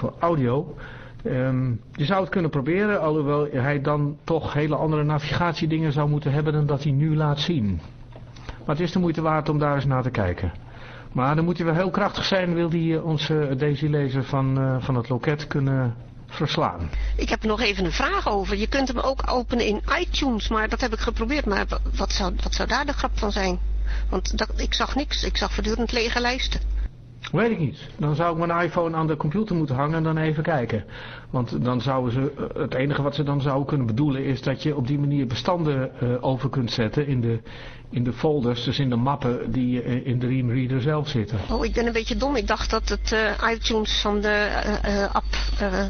Speaker 2: voor audio. Ehm, je zou het kunnen proberen, alhoewel hij dan toch hele andere navigatiedingen zou moeten hebben dan dat hij nu laat zien. Maar het is de moeite waard om daar eens naar te kijken. Maar dan moet hij wel heel krachtig zijn, wil hij eh, onze Daisy-lezer van, eh, van het loket kunnen verslaan.
Speaker 4: Ik heb nog even een vraag over. Je kunt hem ook openen in iTunes, maar dat heb ik geprobeerd. Maar wat zou, wat zou daar de grap van zijn? Want dat, ik zag niks. Ik zag voortdurend lege lijsten.
Speaker 2: Weet ik niet. Dan zou ik mijn iPhone aan de computer moeten hangen en dan even kijken. Want dan zouden ze, eh, het enige wat ze dan zouden kunnen bedoelen is dat je op die manier bestanden uh, over kunt zetten in de, in de folders, dus in de mappen die uh, in Dream Reader zelf zitten.
Speaker 4: Oh, ik ben een beetje dom. Ik dacht dat het uh, iTunes van de app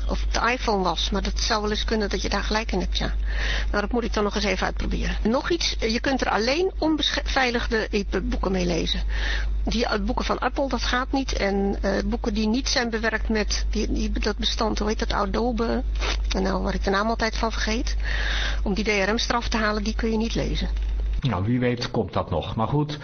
Speaker 4: of de iPhone was. Maar dat zou wel eens kunnen dat je daar gelijk in hebt, ja. Nou, dat moet ik dan nog eens even uitproberen. Nog iets, je kunt er alleen onbeveiligde boeken mee lezen. Die boeken van Apple, dat gaat niet. En boeken die niet zijn bewerkt met die, dat bestand, hoe heet dat, Adobe. Nou, waar ik de naam altijd van vergeet. Om die DRM-straf te halen, die kun je niet lezen.
Speaker 2: Nou, wie weet komt dat nog. Maar goed,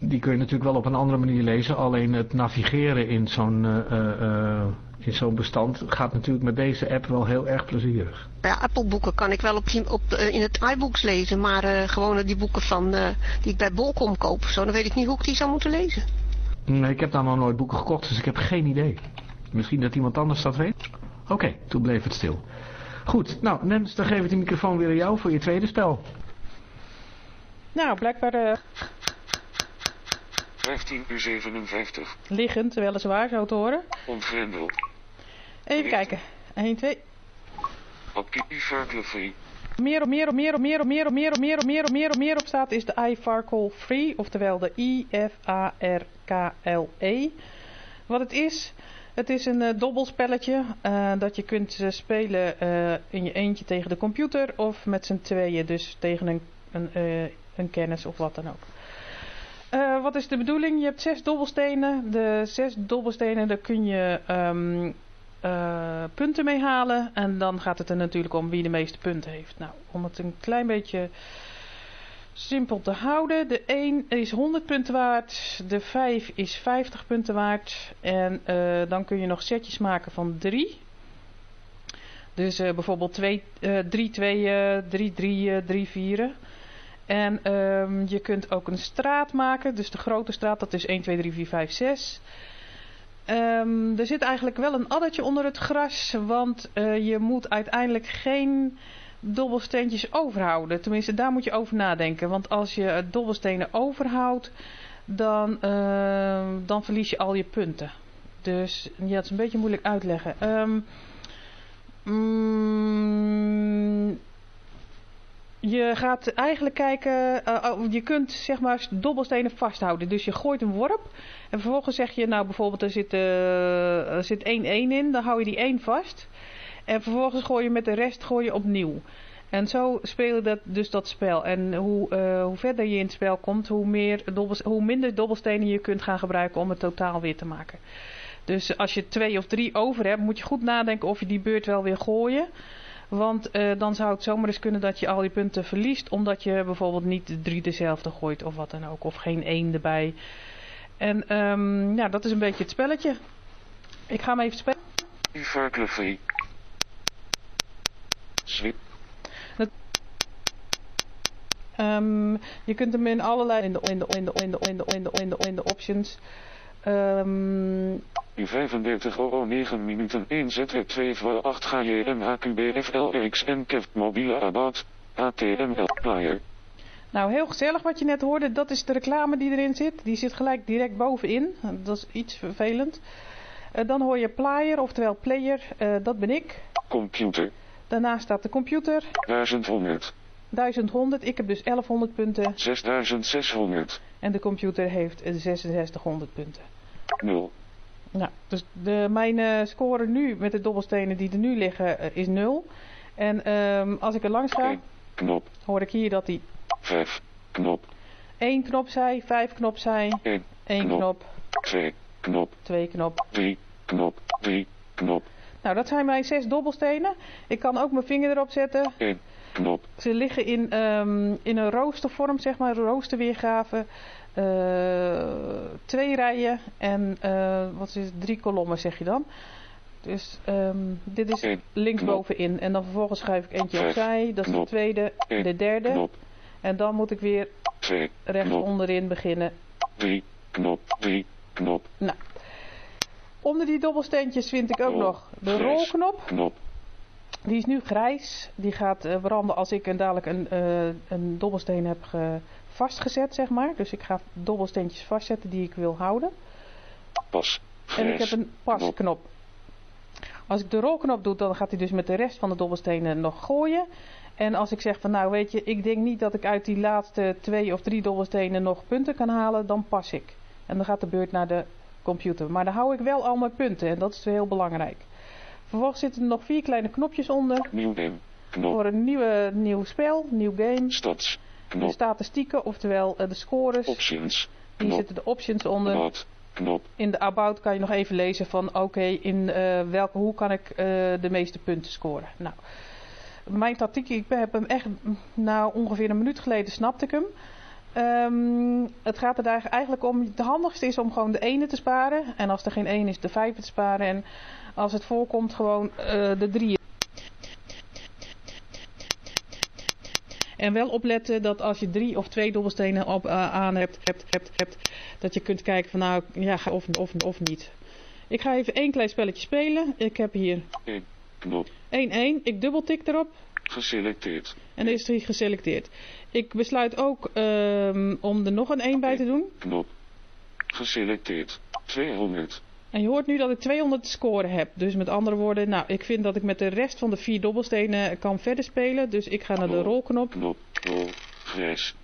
Speaker 2: die kun je natuurlijk wel op een andere manier lezen. Alleen het navigeren in zo'n uh, in zo'n bestand gaat natuurlijk met deze app wel heel erg plezierig.
Speaker 4: Ja, Apple-boeken kan ik wel op, op, in het iBooks lezen. Maar uh, gewoon die boeken van, die ik bij Bolcom koop. Zo, dan weet ik niet hoe ik die zou moeten lezen.
Speaker 2: Nee, ik heb daar nog nooit boeken gekocht, dus ik heb geen idee. Misschien dat iemand anders dat weet? Oké, okay, toen bleef het stil. Goed, nou Nens, dan geef ik de microfoon weer aan jou voor je tweede spel.
Speaker 3: Nou, blijkbaar uh,
Speaker 5: 15 uur 57.
Speaker 3: liggend, weliswaar, zo te horen.
Speaker 5: Ontgrendeld.
Speaker 3: Even kijken. 1, 2.
Speaker 5: Op iFarkle Free.
Speaker 3: Meer op meer op meer op meer op meer op meer op meer op meer op meer op meer op staat is de iFarkle Free, oftewel de I-F-A-R-K-L-E. Wat het is, het is een uh, dobbelspelletje uh, dat je kunt uh, spelen in je eentje tegen de computer of met z'n tweeën dus tegen een, een, een kennis of wat dan ook. Uh, wat is de bedoeling? Je hebt zes dobbelstenen. De zes dobbelstenen, daar kun je um, uh, punten mee halen. En dan gaat het er natuurlijk om wie de meeste punten heeft. Nou, om het een klein beetje simpel te houden. De 1 is 100 punten waard. De 5 is 50 punten waard. En uh, dan kun je nog setjes maken van 3. Dus bijvoorbeeld 3, 2, 3, 3, 3, 4. En um, je kunt ook een straat maken. Dus de grote straat, dat is 1, 2, 3, 4, 5, 6. Um, er zit eigenlijk wel een addertje onder het gras. Want uh, je moet uiteindelijk geen dobbelsteentjes overhouden. Tenminste, daar moet je over nadenken. Want als je dobbelstenen overhoudt, dan, uh, dan verlies je al je punten. Dus ja, het is een beetje moeilijk uitleggen. Um, mm, je gaat eigenlijk kijken, uh, je kunt zeg maar dobbelstenen vasthouden. Dus je gooit een worp en vervolgens zeg je, nou bijvoorbeeld er zit, uh, er zit 1 1 in, dan hou je die 1 vast. En vervolgens gooi je met de rest gooi je opnieuw. En zo speel je dat, dus dat spel. En hoe, uh, hoe verder je in het spel komt, hoe, meer hoe minder dobbelstenen je kunt gaan gebruiken om het totaal weer te maken. Dus als je twee of drie over hebt, moet je goed nadenken of je die beurt wel weer gooien. Want uh, dan zou het zomaar eens kunnen dat je al die punten verliest. Omdat je bijvoorbeeld niet drie dezelfde gooit of wat dan ook. Of geen één erbij. En um, ja, dat is een beetje het spelletje. Ik ga hem even spelen.
Speaker 5: Verkluffie.
Speaker 3: Dat, um, je kunt hem in allerlei in de in de in de in de in de in de in de, in de options. Um,
Speaker 5: U 35 euro 9 minuten 1 ZW2 voor 8 GJM HQB FLXN KEF mobiele abad HTML player.
Speaker 3: Nou, heel gezellig wat je net hoorde. Dat is de reclame die erin zit. Die zit gelijk direct bovenin. Dat is iets vervelend. Uh, dan hoor je player, oftewel player. Uh, dat ben ik.
Speaker 5: Computer.
Speaker 3: Daarnaast staat de computer.
Speaker 5: 1100.
Speaker 3: 1100. Ik heb dus 1100 punten.
Speaker 5: 6600.
Speaker 3: En de computer heeft 6600 punten.
Speaker 5: 0.
Speaker 3: Nou, dus de, mijn uh, score nu met de dobbelstenen die er nu liggen is 0. En um, als ik er langs ga,
Speaker 5: knop.
Speaker 3: hoor ik hier dat hij
Speaker 5: 5 knop.
Speaker 3: 1 knop zei, 5 knop zei,
Speaker 5: 1
Speaker 3: knop, knop
Speaker 5: 2 knop,
Speaker 3: 2 knop,
Speaker 5: 3 knop, 3 knop.
Speaker 3: Nou, dat zijn mijn 6 dobbelstenen. Ik kan ook mijn vinger erop zetten.
Speaker 5: 1 knop.
Speaker 3: Ze liggen in, um, in een roostervorm, zeg maar, roosterweergave. Uh, twee rijen en uh, wat is het, drie kolommen zeg je dan. Dus um, dit is
Speaker 5: Eén
Speaker 3: linksbovenin. En dan vervolgens schuif ik eentje
Speaker 5: Vijf
Speaker 3: opzij. Dat is de tweede,
Speaker 5: Eén
Speaker 3: de derde. En dan moet ik weer
Speaker 5: 2
Speaker 3: rechts onderin beginnen.
Speaker 5: 3 knop, 3 knop.
Speaker 3: Nou, onder die dobbelsteentjes vind ik ook
Speaker 5: Rol.
Speaker 3: nog de
Speaker 5: Grijs.
Speaker 3: rolknop.
Speaker 5: Knop.
Speaker 3: Die is nu grijs. Die gaat uh, veranderen als ik een, dadelijk een, uh, een dobbelsteen heb ge, vastgezet, zeg maar. Dus ik ga dobbelsteentjes vastzetten die ik wil houden.
Speaker 5: Pas.
Speaker 3: En ik heb een pasknop. Als ik de rolknop doe, dan gaat hij dus met de rest van de dobbelstenen nog gooien. En als ik zeg van nou weet je, ik denk niet dat ik uit die laatste twee of drie dobbelstenen nog punten kan halen, dan pas ik. En dan gaat de beurt naar de computer. Maar dan hou ik wel al mijn punten en dat is heel belangrijk. Vervolgens zitten er nog vier kleine knopjes onder.
Speaker 5: Nieuw game. Knop.
Speaker 3: Voor een nieuwe, nieuw spel, nieuw game.
Speaker 5: Stads.
Speaker 3: De statistieken, oftewel de scores.
Speaker 5: Options.
Speaker 3: Hier zitten de options onder.
Speaker 5: About. Knop.
Speaker 3: In de about kan je nog even lezen van oké, okay, in uh, welke hoe kan ik uh, de meeste punten scoren. Nou, mijn tactiek, ik heb hem echt, nou ongeveer een minuut geleden snapte ik hem. Um, het gaat er eigenlijk om, het handigste is om gewoon de ene te sparen. En als er geen één is, de vijf te sparen. En als het voorkomt, gewoon uh, de drie. En wel opletten dat als je drie of twee dobbelstenen op, uh, aan hebt, hebt, hebt, hebt, dat je kunt kijken van nou, ja, of, of, of niet. Ik ga even één klein spelletje spelen. Ik heb hier
Speaker 5: 1, knop.
Speaker 3: 1-1. Ik dubbeltik erop.
Speaker 5: Geselecteerd.
Speaker 3: En is er geselecteerd. Ik besluit ook um, om er nog een 1 bij te doen.
Speaker 5: Knop. Geselecteerd. 200.
Speaker 3: En je hoort nu dat ik 200 te scoren heb. Dus met andere woorden, nou, ik vind dat ik met de rest van de vier dobbelstenen kan verder spelen. Dus ik ga naar de rolknop.
Speaker 5: Knop, rol, grijs.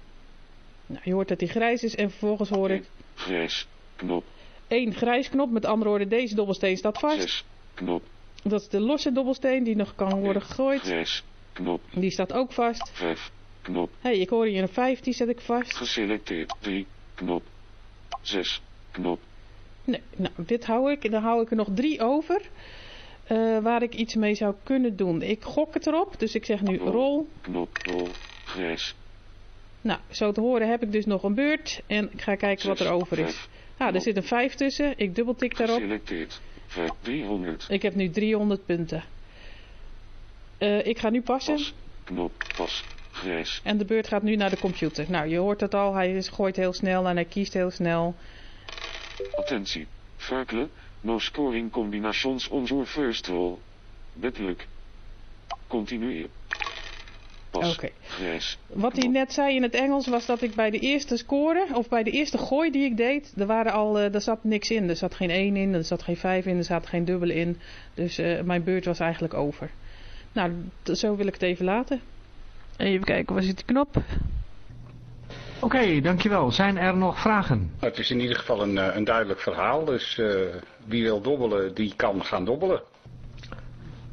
Speaker 3: Nou, je hoort dat die grijs is en vervolgens hoor ik...
Speaker 5: Grijs, knop.
Speaker 3: Eén grijs knop, met andere woorden, deze dobbelsteen staat vast.
Speaker 5: 6, knop.
Speaker 3: Dat is de losse dobbelsteen die nog kan worden gegooid.
Speaker 5: Grijs, knop.
Speaker 3: Die staat ook vast.
Speaker 5: 5, knop.
Speaker 3: Hé, hey, ik hoor hier een 5, die zet ik vast.
Speaker 5: Geselecteerd, 3, knop. 6, knop.
Speaker 3: Nee, nou, dit hou ik. Dan hou ik er nog drie over. Uh, waar ik iets mee zou kunnen doen. Ik gok het erop. Dus ik zeg nu rol. rol.
Speaker 5: Knop, rol, grijs.
Speaker 3: Nou, zo te horen heb ik dus nog een beurt. En ik ga kijken 6, wat er over
Speaker 5: 5,
Speaker 3: is. Nou, er zit een 5 tussen. Ik dubbeltik daarop.
Speaker 5: Geselecteerd. 5, 300.
Speaker 3: Ik heb nu 300 punten. Uh, ik ga nu passen.
Speaker 5: Pas, knop, pas, grijs.
Speaker 3: En de beurt gaat nu naar de computer. Nou, je hoort het al. Hij gooit heel snel en hij kiest heel snel.
Speaker 5: Attentie. Verkle. No scoring combinations on your first roll. Bettelijk. Continueer. Pas.
Speaker 3: Oké. Wat hij net zei in het Engels was dat ik bij de eerste score, of bij de eerste gooi die ik deed, er, waren al, uh, er zat niks in. Er zat geen 1 in, er zat geen 5 in, er zat geen dubbele in. Dus uh, mijn beurt was eigenlijk over. Nou, zo wil ik het even laten. Even kijken, waar zit die knop?
Speaker 2: Oké, okay, dankjewel. Zijn er nog vragen?
Speaker 12: Het is in ieder geval een, een duidelijk verhaal. Dus uh, wie wil dobbelen, die kan gaan dobbelen.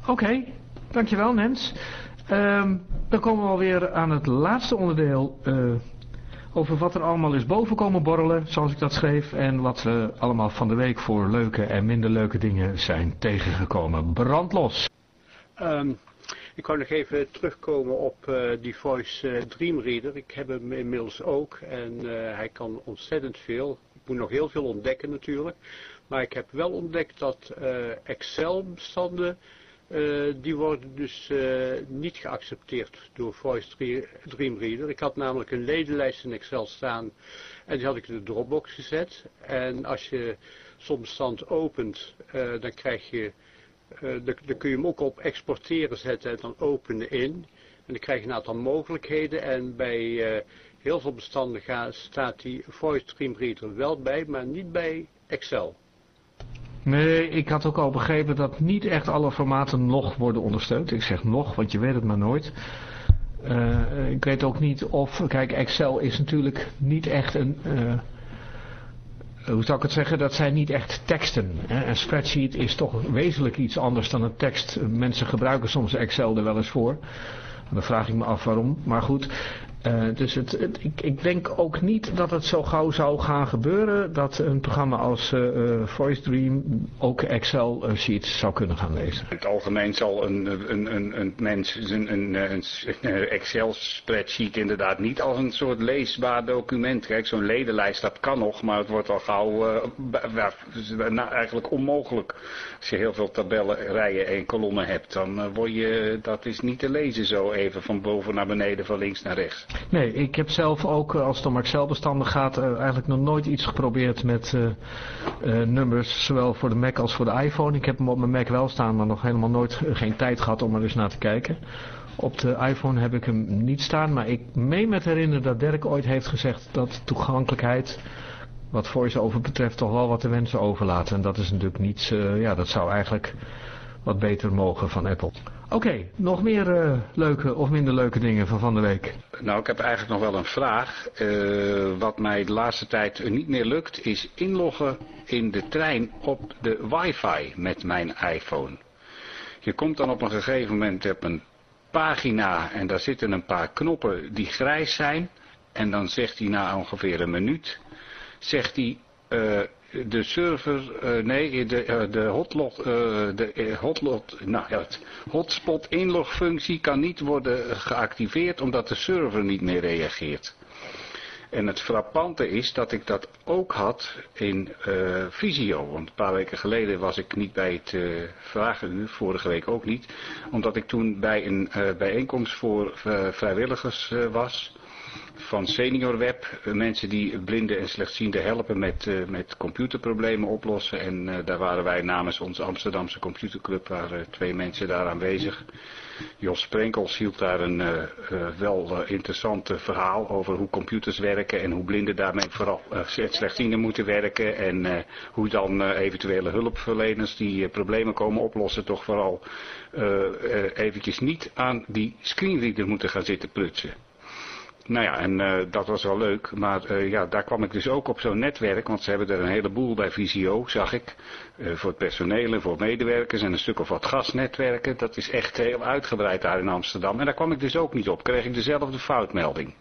Speaker 2: Oké, okay, dankjewel Nens. Um, dan komen we alweer aan het laatste onderdeel uh, over wat er allemaal is boven komen borrelen, zoals ik dat schreef. En wat we allemaal van de week voor leuke en minder leuke dingen zijn tegengekomen. Brandlos.
Speaker 13: Um, ik wou nog even terugkomen op uh, die Voice uh, Dream Reader. Ik heb hem inmiddels ook en hij kan ontzettend veel. Ik moet nog heel veel ontdekken natuurlijk. Maar ik heb wel ontdekt dat Excel bestanden, die worden dus niet geaccepteerd door Voice Dream Reader. Ik had namelijk een ledenlijst in Excel staan en die had ik in de Dropbox gezet. En als je zo'n bestand opent, dan krijg je... Dan kun je hem ook op exporteren zetten en dan openen in. En dan krijg je een aantal mogelijkheden. En bij heel veel bestanden staat die Voice Stream Reader wel bij, maar niet bij Excel.
Speaker 2: Nee, ik had ook al begrepen dat niet echt alle formaten nog worden ondersteund. Ik zeg nog, want je weet het maar nooit. Uh, ik weet ook niet of... Kijk, Excel is natuurlijk niet echt een hoe zou ik het zeggen, dat zijn niet echt teksten. Een spreadsheet is toch wezenlijk iets anders dan een tekst. Mensen gebruiken soms Excel er wel eens voor. Dan vraag ik me af waarom. Maar goed, uh, dus het, ik, ik, denk ook niet dat het zo gauw zou gaan gebeuren dat een programma als uh, Voice Dream ook Excel sheets zou kunnen gaan lezen.
Speaker 12: In het algemeen zal een, een, een, een mens een, een, Excel spreadsheet inderdaad niet als een soort leesbaar document. Kijk, zo'n ledenlijst dat kan nog, maar het wordt al gauw nou, eigenlijk onmogelijk. Als je heel veel tabellen, rijen en kolommen hebt, dan word je, dat is niet te lezen zo even van boven naar beneden, van links naar rechts.
Speaker 2: Nee, ik heb zelf ook, eh, als het om Excel-bestanden gaat, eh, eigenlijk nog nooit iets geprobeerd met uh, nummers, zowel voor de Mac als voor de iPhone. Ik heb hem op mijn Mac wel staan, maar nog helemaal nooit geen tijd gehad om er eens naar te kijken. Op de iPhone heb ik hem niet staan, maar ik meen met herinneren dat Dirk ooit heeft gezegd dat toegankelijkheid, wat voice-over betreft, toch wel wat de wensen overlaat. En dat is natuurlijk niets, ja, dat zou eigenlijk wat beter mogen van Apple. Oké, nog meer uh, leuke of minder leuke dingen van van de week?
Speaker 12: Nou, ik heb eigenlijk nog wel een vraag. Uh, wat mij de laatste tijd niet meer lukt, is inloggen in de trein op de wifi met mijn iPhone. Je komt dan op een gegeven moment op een pagina en daar zitten een paar knoppen die grijs zijn. En dan zegt hij na ongeveer een minuut, zegt hij... Uh, de server, uh, nee, de, uh, de, hotlog, uh, de hotlog, nou ja, het hotspot inlogfunctie kan niet worden geactiveerd omdat de server niet meer reageert. En het frappante is dat ik dat ook had in Visio. Want een paar weken geleden was ik niet bij het vragenuur, vorige week ook niet. Omdat ik toen bij een bijeenkomst voor vrijwilligers was van Senior Web. Eh, mensen die blinden en slechtzienden helpen met, uh, met computerproblemen oplossen. En uh, daar waren wij namens onze Amsterdamse computerclub, waren twee mensen daar aanwezig. Jos Sprenkels hield daar een wel interessant verhaal over hoe computers werken en hoe blinden daarmee vooral slechtzienden moeten werken. En hoe dan eventuele hulpverleners die problemen komen oplossen toch vooral eventjes niet aan die screenreader moeten gaan zitten prutsen nou ja, en uh, dat was wel leuk. Maar uh, ja, daar kwam ik dus ook op zo'n netwerk. Want ze hebben er een heleboel bij Visio, zag ik. Uh, voor het personeel en voor medewerkers en een stuk of wat gasnetwerken. Dat is echt heel uitgebreid daar in Amsterdam. En daar kwam ik dus ook niet op. Kreeg ik dezelfde foutmelding.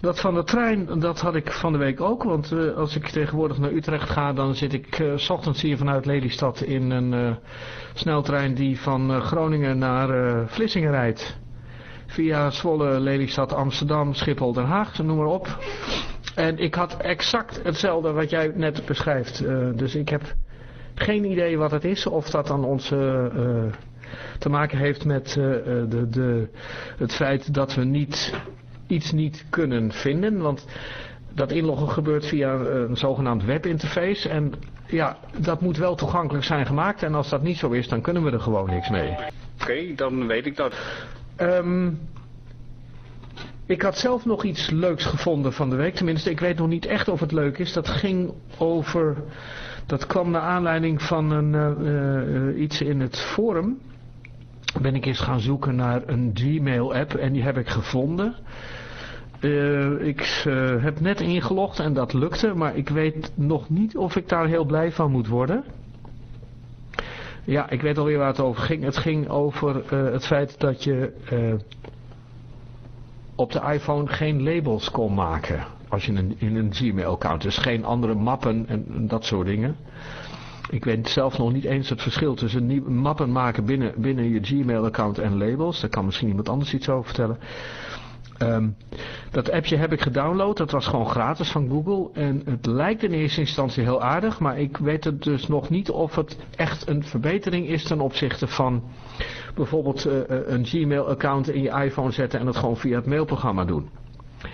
Speaker 2: Dat van de trein, dat had ik van de week ook. Want als ik tegenwoordig naar Utrecht ga, dan zit ik s ochtends hier vanuit Lelystad in een sneltrein die van Groningen naar Vlissingen rijdt via Zwolle, Lelystad, Amsterdam, Schiphol, Den Haag, noem maar op. En ik had exact hetzelfde wat jij net beschrijft. Uh, dus ik heb geen idee wat het is. Of dat dan onze uh, te maken heeft met uh, de, de, het feit dat we niet, iets niet kunnen vinden. Want dat inloggen gebeurt via een zogenaamd webinterface. En ja, dat moet wel toegankelijk zijn gemaakt. En als dat niet zo is, dan kunnen we er gewoon niks mee.
Speaker 12: Oké, dan weet ik dat.
Speaker 2: Um, ik had zelf nog iets leuks gevonden van de week. Tenminste, ik weet nog niet echt of het leuk is. Dat ging over... Dat kwam naar aanleiding van een, uh, uh, iets in het forum. Ben ik eens gaan zoeken naar een Gmail app. En die heb ik gevonden. Uh, ik heb net ingelogd en dat lukte. Maar ik weet nog niet of ik daar heel blij van moet worden. Ja, ik weet alweer waar het over ging. Het ging over uh, het feit dat je uh, op de iPhone geen labels kon maken. Als je in een Gmail-account. Dus geen andere mappen en, en, dat soort dingen. Ik weet zelf nog niet eens het verschil tussen mappen maken binnen, binnen je Gmail-account en labels. Daar kan misschien iemand anders iets over vertellen. Um, dat appje heb ik gedownload, dat was gewoon gratis van Google. En het lijkt in eerste instantie heel aardig, maar ik weet het dus nog niet of het echt een verbetering is ten opzichte van bijvoorbeeld uh, een Gmail-account in je iPhone zetten en het gewoon via het mailprogramma doen.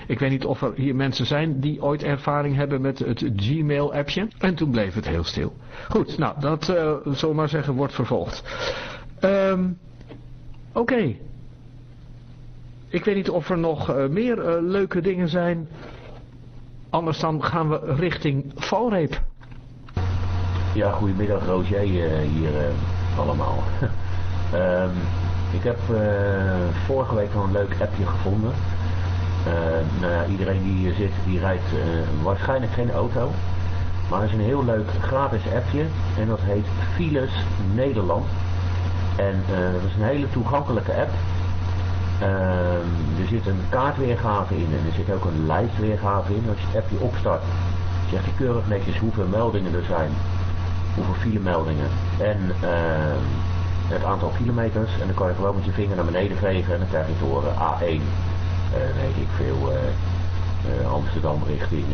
Speaker 2: Ik weet niet of er hier mensen zijn die ooit ervaring hebben met het Gmail-appje. En toen bleef het heel stil. Goed, nou, dat, uh, zullen maar zeggen, wordt vervolgd. Um, Oké. Ik weet niet of er nog uh, meer uh, leuke dingen zijn. Anders dan gaan we richting valreep.
Speaker 14: Ja, goedemiddag Roger uh, hier allemaal. um, ik heb vorige week een leuk appje gevonden. nou ja, iedereen die hier zit, die rijdt waarschijnlijk geen auto. Maar het is een heel leuk gratis appje. En dat heet Files Nederland. En dat is een hele toegankelijke app. Uh, er zit een kaartweergave in en er zit ook een lijstweergave in. Als je het appje opstart, zegt hij keurig netjes hoeveel meldingen er zijn, hoeveel filemeldingen en uh, het aantal kilometers. En dan kan je gewoon met je vinger naar beneden vegen en dan krijg je te horen A1, uh, weet ik veel, eh, eh, Amsterdam richting,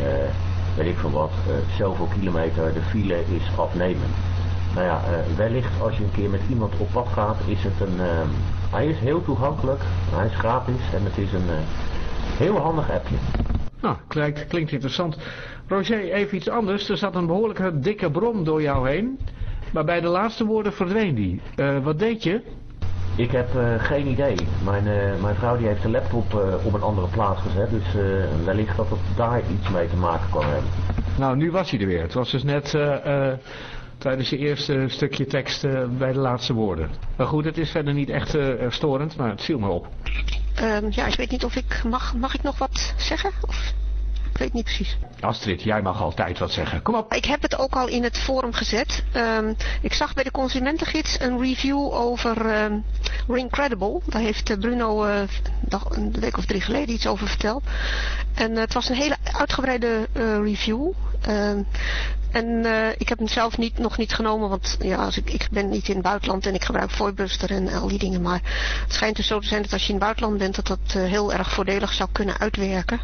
Speaker 14: weet ik veel wat, zoveel kilometer, de file is afnemend. Nou ja, wellicht als je een keer met iemand op pad gaat, is het een ehm, hij is heel toegankelijk, hij is gratis en het is een, eh, Heel handig appje.
Speaker 2: Nou, klinkt, klinkt interessant. Roger, even iets anders. Er zat een behoorlijke dikke brom door jou heen. Maar bij de laatste woorden verdween die. Eh, wat deed je?
Speaker 14: Ik heb eh, geen idee. Mijn, eh, mijn vrouw die heeft de laptop eh, op een andere plaats gezet. Dus eh, wellicht dat het daar iets mee te maken kan hebben.
Speaker 2: Nou, nu was hij er weer. Het was dus net eh, eh, tijdens je eerste stukje tekst eh, bij de laatste woorden. Maar goed, het is verder niet echt eh, storend, maar het viel me op.
Speaker 4: Ehm, ja, ik weet niet of ik... Mag, mag ik nog wat zeggen? Of... Ik weet niet precies.
Speaker 2: Astrid, jij mag altijd wat zeggen. Kom op.
Speaker 4: Ik heb het ook al in het forum gezet. Ehm, ik zag bij de consumentengids een review over ehm Ringcredible. Daar heeft eh, Bruno dag- een week of drie geleden iets over verteld. En het was een hele uitgebreide review. En eh, ik heb hem zelf niet, nog niet genomen, want ja, als ik, ik ben niet in het buitenland en ik gebruik Voibuster en al die dingen. Maar het schijnt dus zo te zijn dat als je in het buitenland bent, dat dat eh, heel erg voordelig zou kunnen uitwerken.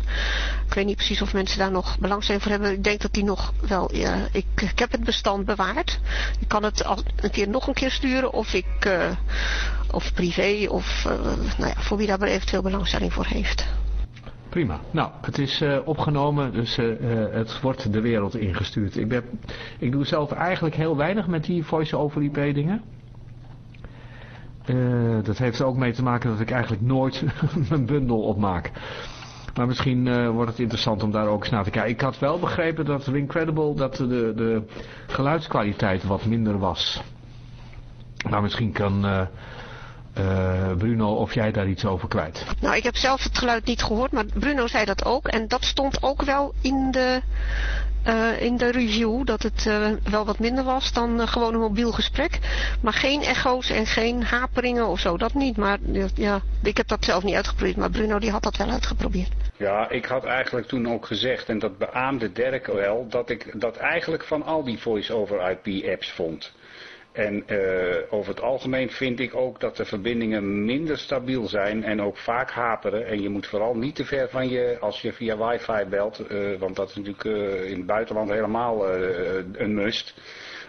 Speaker 4: Ik weet niet precies of mensen daar nog belangstelling voor hebben. Ik denk dat die nog wel, ik, ik heb het bestand bewaard. Ik kan het al een keer nog een keer sturen of ik, eh, of privé, of nou ja, voor wie daar eventueel belangstelling voor heeft.
Speaker 2: Prima. Nou, het is eh, opgenomen, dus eh, eh, het wordt de wereld ingestuurd. Ik, ben, ik doe zelf eigenlijk heel weinig met die voice-over IP dingen. Dat heeft ook mee te maken dat ik eigenlijk nooit mijn bundel opmaak. Maar misschien wordt het interessant om daar ook eens naar te kijken. Ik had wel begrepen dat Ringcredible dat de, de geluidskwaliteit wat minder was. Maar misschien kan eh, Bruno of jij daar iets over kwijt.
Speaker 4: Nou, ik heb zelf het geluid niet gehoord, maar Bruno zei dat ook. En dat stond ook wel in de, eh, in de review, dat het eh, wel wat minder was dan eh, gewoon een mobiel gesprek. Maar geen echo's en geen haperingen of zo, dat niet. Maar ja, ik heb dat zelf niet uitgeprobeerd, maar Bruno die had dat wel uitgeprobeerd.
Speaker 12: Ja, ik had eigenlijk toen ook gezegd, en dat beaamde Dirk wel, dat ik dat eigenlijk van al die voice-over IP apps vond. En eh, over het algemeen vind ik ook dat de verbindingen minder stabiel zijn en ook vaak haperen. En je moet vooral niet te ver van je, als je via wifi belt, eh, want dat is natuurlijk eh, in het buitenland helemaal een must.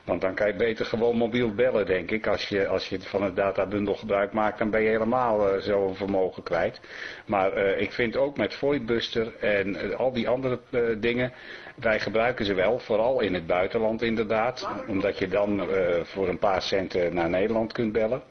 Speaker 12: Want dan kan je beter gewoon mobiel bellen, denk ik. Als je, als je van het databundel gebruik maakt, dan ben je helemaal zo'n vermogen kwijt. Maar ik vind ook met Voidbuster en al die andere dingen, wij gebruiken ze wel, vooral in het buitenland inderdaad. Omdat je dan eh, voor een paar centen naar Nederland kunt bellen.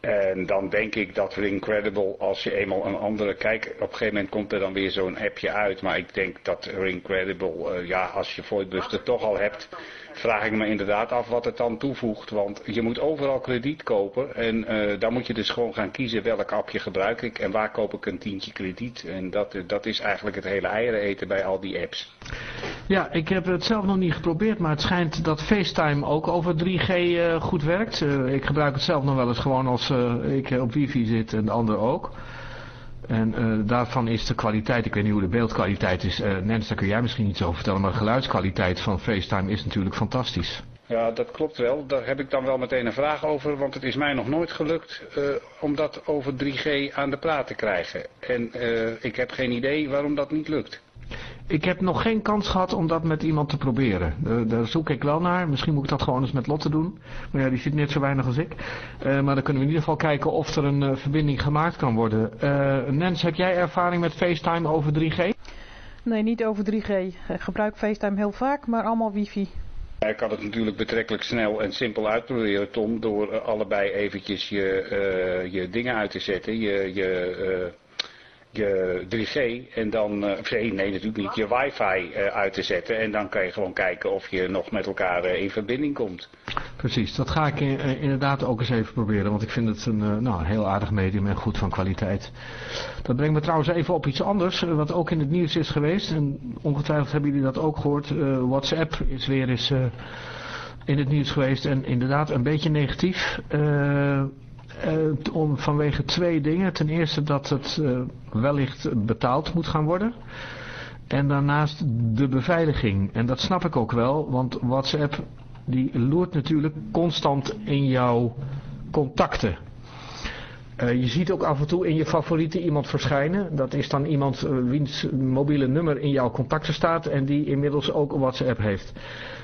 Speaker 12: En dan denk ik dat Ringcredible, als je eenmaal een andere... Kijk, op een gegeven moment komt er dan weer zo'n appje uit. Maar ik denk dat Ringcredible, eh, ja, als je Voidbuster toch al hebt... vraag ik me inderdaad af wat het dan toevoegt. Want je moet overal krediet kopen. En eh, dan moet je dus gewoon gaan kiezen welk appje gebruik ik. En waar koop ik een tientje krediet. En dat, eh, dat is eigenlijk het hele eieren eten bij al die apps.
Speaker 2: Ja, ik heb het zelf nog niet geprobeerd, maar het schijnt dat FaceTime ook over 3G eh, goed werkt. Eh, ik gebruik het zelf nog wel eens gewoon als eh, ik op wifi zit en de ander ook. En daarvan is de kwaliteit, ik weet niet hoe de beeldkwaliteit is, eh Nens, daar kun jij misschien iets over vertellen, maar de geluidskwaliteit van FaceTime is natuurlijk fantastisch.
Speaker 12: Ja, dat klopt wel. Daar heb ik dan wel meteen een vraag over, want het is mij nog nooit gelukt om dat over 3G aan de praat te krijgen. En ik heb geen idee waarom dat niet lukt.
Speaker 2: Ik heb nog geen kans gehad om dat met iemand te proberen. Daar, daar zoek ik wel naar. Misschien moet ik dat gewoon eens met Lotte doen. Maar ja, die zit net zo weinig als ik. Eh, maar dan kunnen we in ieder geval kijken of er een eh, verbinding gemaakt kan worden. Eh Nens, heb jij ervaring met FaceTime over 3G?
Speaker 3: Nee, niet over 3G. Ik gebruik FaceTime heel vaak, maar allemaal wifi.
Speaker 12: Ik kan het natuurlijk betrekkelijk snel en simpel uitproberen, Tom, door eh, allebei eventjes je, eh, je dingen uit te zetten. Je, je, eh, je 3G en dan, eh, nee, natuurlijk niet, je wifi eh, uit te zetten. En dan kan je gewoon kijken of je nog met elkaar eh, in verbinding komt.
Speaker 2: Precies, dat ga ik eh, inderdaad ook eens even proberen. Want ik vind het een, eh, nou, heel aardig medium en goed van kwaliteit. Dat brengt me trouwens even op iets anders. eh, wat ook in het nieuws is geweest. En ongetwijfeld hebben jullie dat ook gehoord. Eh, WhatsApp is weer eens eh, in het nieuws geweest. En inderdaad een beetje negatief. Eh, eh, om, vanwege twee dingen. Ten eerste dat het eh, wellicht betaald moet gaan worden. En daarnaast de beveiliging. En dat snap ik ook wel. Want WhatsApp die loert natuurlijk constant in jouw contacten. Eh, je ziet ook af en toe in je favorieten iemand verschijnen. Dat is dan iemand uh, wiens mobiele nummer in jouw contacten staat en die inmiddels ook WhatsApp heeft.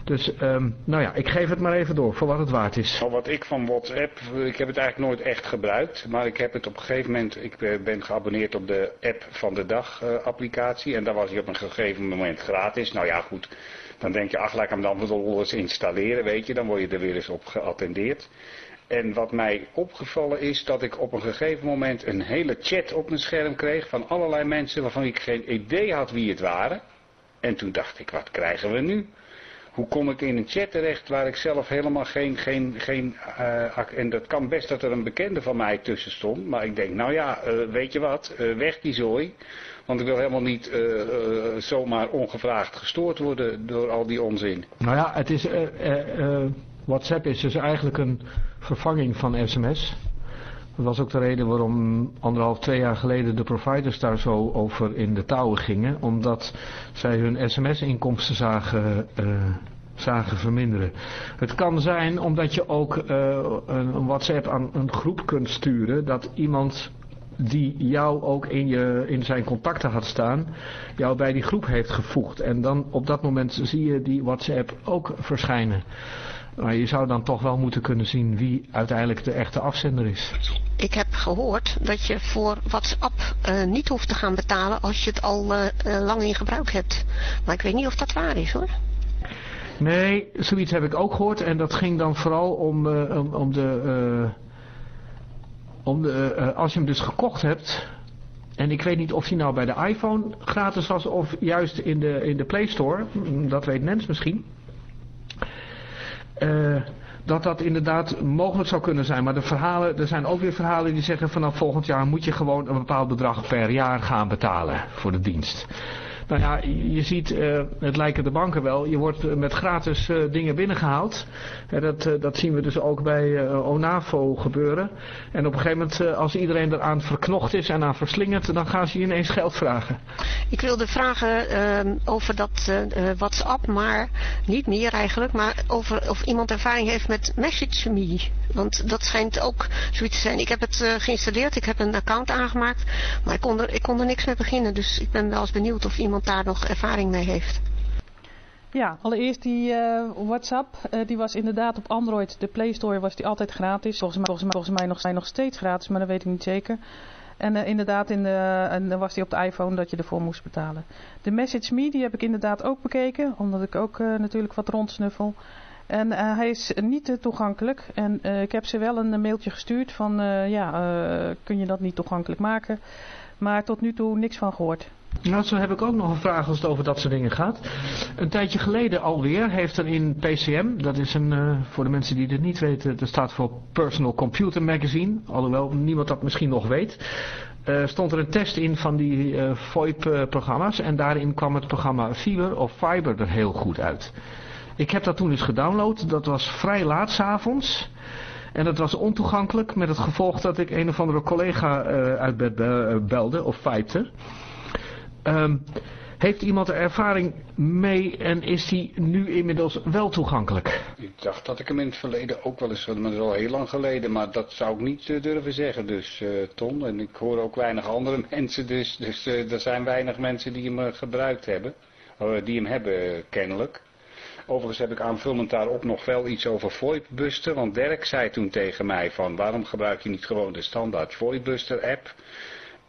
Speaker 2: Dus um, nou ja, ik geef het maar even door voor wat het waard is.
Speaker 12: Wat ik van WhatsApp, ik heb het eigenlijk nooit echt gebruikt. Maar ik heb het op een gegeven moment, ik ben geabonneerd op de app van de dag uh, applicatie. En daar was hij op een gegeven moment gratis. Nou ja goed, dan denk je, ach laat ik hem dan wel eens installeren, weet je. Dan word je er weer eens op geattendeerd. En wat mij opgevallen is dat ik op een gegeven moment een hele chat op mijn scherm kreeg van allerlei mensen waarvan ik geen idee had wie het waren. En toen dacht ik, wat krijgen we nu? Hoe kom ik in een chat terecht waar ik zelf helemaal geen... geen, geen uh, en dat kan best dat er een bekende van mij tussen stond. Maar ik denk, nou ja, uh, weet je wat, uh, weg die zooi. Want ik wil helemaal niet zomaar ongevraagd gestoord worden door al die onzin.
Speaker 2: Nou ja, het is... WhatsApp is dus eigenlijk een vervanging van sms. Dat was ook de reden waarom anderhalf, twee jaar geleden de providers daar zo over in de touwen gingen. Omdat zij hun sms-inkomsten zagen, uh, zagen verminderen. Het kan zijn omdat je ook uh, een WhatsApp aan een groep kunt sturen. Dat iemand die jou ook in, je, in zijn contacten had staan, jou bij die groep heeft gevoegd. En dan op dat moment zie je die WhatsApp ook verschijnen. Maar je zou dan toch wel moeten kunnen zien wie uiteindelijk de echte afzender is.
Speaker 4: Ik heb gehoord dat je voor WhatsApp uh, niet hoeft te gaan betalen als je het al uh, uh, lang in gebruik hebt. Maar ik weet niet of dat waar is hoor.
Speaker 2: Nee, zoiets heb ik ook gehoord. En dat ging dan vooral om, om, om de... om de als je hem dus gekocht hebt... En ik weet niet of hij nou bij de iPhone gratis was of juist in de, in de Play Store. Dat weet Nens misschien. Uh, dat dat inderdaad mogelijk zou kunnen zijn. Maar de verhalen, er zijn ook weer verhalen die zeggen vanaf volgend jaar moet je gewoon een bepaald bedrag per jaar gaan betalen voor de dienst. Nou ja, je ziet, uh, het lijken de banken wel, je wordt met gratis uh, dingen binnengehaald. En dat, dat zien we dus ook bij ONAVO gebeuren. En op een gegeven moment, als iedereen eraan verknocht is en aan verslingerd, dan gaan ze ineens geld vragen.
Speaker 4: Ik wilde vragen over dat WhatsApp, maar niet meer eigenlijk, maar over of iemand ervaring heeft met Message Me. Want dat schijnt ook zoiets te zijn. Ik heb het geïnstalleerd, ik heb een account aangemaakt, maar ik kon, er, ik kon er niks mee beginnen. Dus ik ben wel eens benieuwd of iemand daar nog ervaring mee heeft.
Speaker 3: Ja, allereerst die uh, WhatsApp, uh, die was inderdaad op Android, de Play Store was die altijd gratis. Volgens mij, volgens mij, nog, zijn nog steeds gratis, maar dat weet ik niet zeker. En uh, inderdaad, in de, en dan was die op de iPhone dat je ervoor moest betalen. De Message Me, die heb ik inderdaad ook bekeken, omdat ik ook natuurlijk wat rondsnuffel. En hij is niet toegankelijk. En ik heb ze wel een mailtje gestuurd van, ja, kun je dat niet toegankelijk maken? Maar tot nu toe niks van gehoord.
Speaker 2: Nou, zo heb ik ook nog een vraag als het over dat soort dingen gaat. Een tijdje geleden alweer heeft er in PCM, dat is een, uh, voor de mensen die dit niet weten, dat staat voor Personal Computer Magazine, alhoewel niemand dat misschien nog weet, uh, stond er een test in van die uh, VoIP-programma's en daarin kwam het programma Fiber of Fiber er heel goed uit. Ik heb dat toen eens gedownload, dat was vrij laat s'avonds. En dat was ontoegankelijk met het gevolg dat ik een of andere collega uit bed belde of vijpte. Um, heeft iemand er ervaring mee en is die nu inmiddels wel toegankelijk?
Speaker 12: Ik dacht dat ik hem in het verleden ook wel eens, maar dat is al heel lang geleden, maar dat zou ik niet uh, durven zeggen dus uh, Ton. En ik hoor ook weinig andere mensen dus, dus uh, er zijn weinig mensen die hem gebruikt hebben, die hem hebben kennelijk. Overigens heb ik aanvullend daarop nog wel iets over VoIP-Buster, want Dirk zei toen tegen mij van waarom gebruik je niet gewoon de standaard VoIP-Buster app...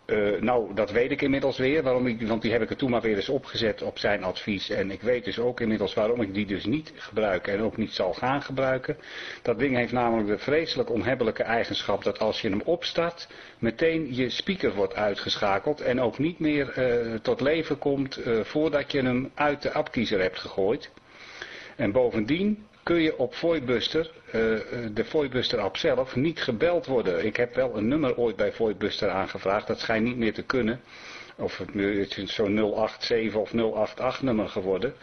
Speaker 12: Uh, nou, dat weet ik inmiddels weer, waarom ik, want die heb ik er toen maar weer eens opgezet op zijn advies. En ik weet dus ook inmiddels waarom ik die dus niet gebruik en ook niet zal gaan gebruiken. Dat ding heeft namelijk de vreselijk onhebbelijke eigenschap dat als je hem opstart, meteen je speaker wordt uitgeschakeld en ook niet meer uh, tot leven komt uh, voordat je hem uit de appkiezer hebt gegooid. En bovendien kun je op Voibuster, uh, de Voibuster app zelf, niet gebeld worden. Ik heb wel een nummer ooit bij Voibuster aangevraagd, dat schijnt niet meer te kunnen. Of het, is zo'n 087 of 088 nummer geworden.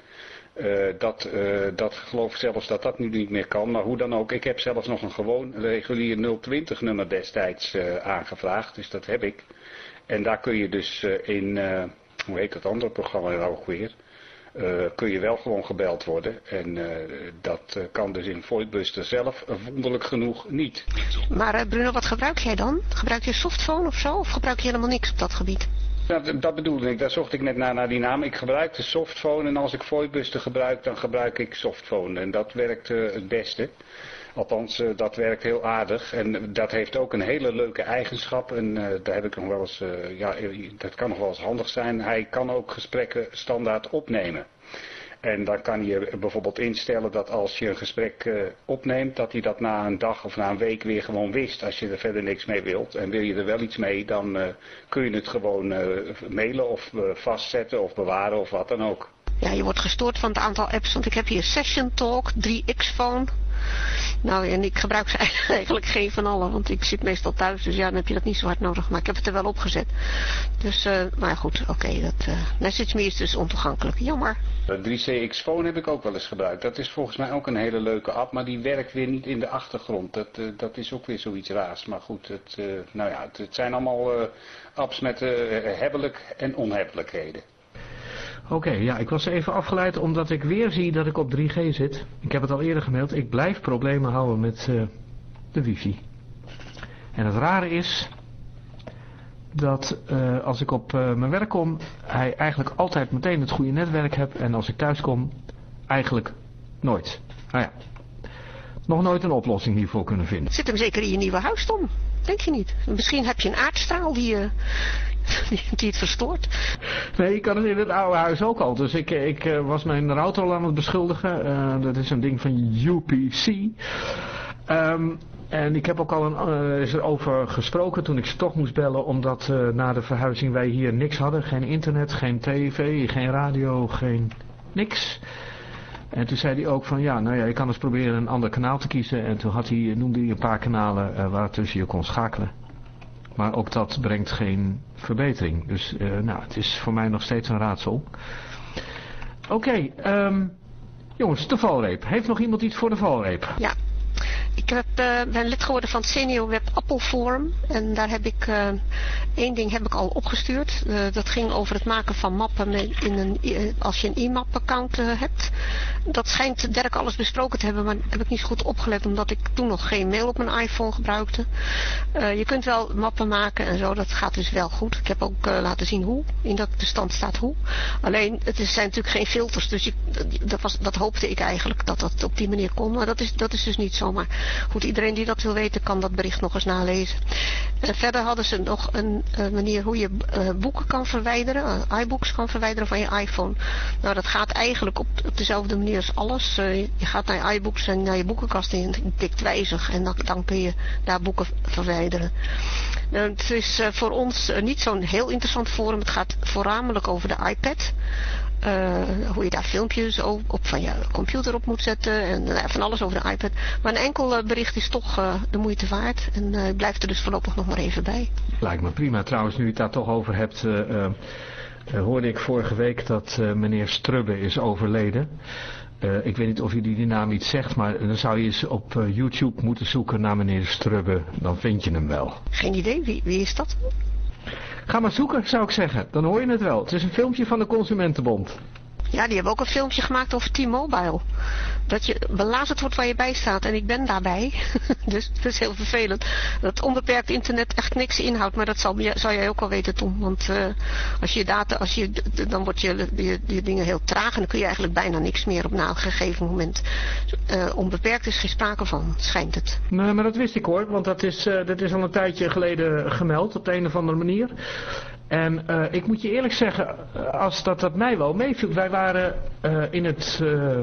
Speaker 12: Uh, dat, dat geloof zelfs dat dat nu niet meer kan. Maar hoe dan ook, ik heb zelfs nog een gewoon regulier 020 nummer destijds aangevraagd. Dus dat heb ik. En daar kun je dus in, hoe heet dat andere programma nou ook weer? Eh, kun je wel gewoon gebeld worden. En dat kan dus in VoIPbuster zelf wonderlijk genoeg niet.
Speaker 4: Maar Bruno, wat gebruik jij dan? Gebruik je softphone of zo? Of gebruik je helemaal niks op dat gebied?
Speaker 12: Dat, dat bedoelde ik, daar zocht ik net naar, naar die naam. Ik gebruik de softphone en als ik VoIPbuster gebruik, dan gebruik ik softphone. En dat werkt het beste. Althans, dat werkt heel aardig. En dat heeft ook een hele leuke eigenschap. En daar heb ik nog wel eens, ja, dat kan nog wel eens handig zijn. Hij kan ook gesprekken standaard opnemen. En dan kan je bijvoorbeeld instellen dat als je een gesprek opneemt, dat hij dat na een dag of na een week weer gewoon wist. Als je er verder niks mee wilt. En wil je er wel iets mee, dan kun je het gewoon mailen of vastzetten of bewaren of wat dan ook.
Speaker 4: Ja, je wordt gestoord van het aantal apps, want ik heb hier Session Talk, 3X Phone. Nou, en ik gebruik ze eigenlijk geen van allen, want ik zit meestal thuis, dus ja, dan heb je dat niet zo hard nodig. Maar ik heb het er wel opgezet. Dus, uh, maar goed, oké, okay, dat uh, is dus ontoegankelijk. Jammer.
Speaker 12: De 3CX Phone heb ik ook wel eens gebruikt. Dat is volgens mij ook een hele leuke app, maar die werkt weer niet in de achtergrond. Dat, uh, dat is ook weer zoiets raars. Maar goed, het, nou ja, het, het, zijn allemaal apps met hebbelijk en onhebbelijkheden.
Speaker 2: Oké, ja, ik was even afgeleid omdat ik weer zie dat ik op 3G zit. Ik heb het al eerder gemeld, ik blijf problemen houden met uh, de wifi. En het rare is dat uh, als ik op uh, mijn werk kom, hij eigenlijk altijd meteen het goede netwerk heb. En als ik thuis kom, eigenlijk nooit. Nou ja, nog nooit een oplossing hiervoor kunnen vinden.
Speaker 4: Zit hem zeker in je nieuwe huis, Tom? Denk je niet? Misschien heb je een aardstraal die, die, het verstoort.
Speaker 2: Nee, ik kan het in het oude huis ook al. Dus ik, ik uh, was mijn router al aan het beschuldigen. Uh, dat is een ding van UPC. Um, en ik heb ook al een, uh, is erover gesproken toen ik ze toch moest bellen. Omdat na de verhuizing wij hier niks hadden. Geen internet, geen tv, geen radio, geen niks. En toen zei hij ook van ja, nou ja, je kan eens proberen een ander kanaal te kiezen. En toen had hij, noemde hij een paar kanalen uh, waar tussen je kon schakelen. Maar ook dat brengt geen verbetering. Dus uh, nou, het is voor mij nog steeds een raadsel. Oké, um, jongens, de valreep. Heeft nog iemand iets voor de valreep?
Speaker 4: Ja. Ik heb, ben lid geworden van Senior Web Apple Forum. En daar heb ik uh, één ding heb ik al opgestuurd. Uh, dat ging over het maken van mappen in een, als je een e-map account hebt. Dat schijnt Dirk alles besproken te hebben, maar heb ik niet zo goed opgelet omdat ik toen nog geen mail op mijn iPhone gebruikte. je kunt wel mappen maken en zo, dat gaat dus wel goed. Ik heb ook laten zien hoe, in dat bestand staat hoe. Alleen, het zijn natuurlijk geen filters, dus je, dat, was, dat hoopte ik eigenlijk dat dat op die manier kon. Maar dat is, dat is dus niet zomaar. Goed, iedereen die dat wil weten kan dat bericht nog eens nalezen. En verder hadden ze nog een, een manier hoe je uh, boeken kan verwijderen, uh, iBooks kan verwijderen van je iPhone. Nou, dat gaat eigenlijk op, dezelfde manier als alles. Je gaat naar iBooks en naar je boekenkast en je tikt wijzig en dan, dan kun je daar boeken verwijderen. Nou, het is voor ons niet zo'n heel interessant forum. Het gaat voornamelijk over de iPad. Uh, hoe je daar filmpjes op, op, van je computer op moet zetten en uh, van alles over de iPad. Maar een enkel uh, bericht is toch de moeite waard en ik blijf er dus voorlopig nog maar even bij.
Speaker 2: Lijkt me prima. Trouwens, nu je het daar toch over hebt, hoorde ik vorige week dat meneer Strubbe is overleden. ik weet niet of jullie die naam iets zegt, maar dan zou je eens op YouTube moeten zoeken naar meneer Strubbe. Dan vind je hem wel.
Speaker 4: Geen idee, wie, wie is dat?
Speaker 2: Ga maar zoeken, zou ik zeggen. Dan hoor je het wel. Het is een filmpje van de Consumentenbond.
Speaker 4: Ja, die hebben ook een filmpje gemaakt over T-Mobile. Dat je belazerd wordt waar je bij staat. En ik ben daarbij. dus dat is heel vervelend. Dat onbeperkt internet echt niks inhoudt. Maar dat zal, zou jij ook wel weten, Tom. Want uh, als je data, als je, dan wordt je, je, dingen heel traag. En dan kun je eigenlijk bijna niks meer op na een gegeven moment. Uh, onbeperkt is geen sprake van, schijnt het.
Speaker 2: Nee, maar dat wist ik hoor. Want dat is, uh, dat is al een tijdje geleden gemeld. Op de een of andere manier. En uh, ik moet je eerlijk zeggen, als dat, dat mij wel meeviel. Wij waren uh, in het, uh,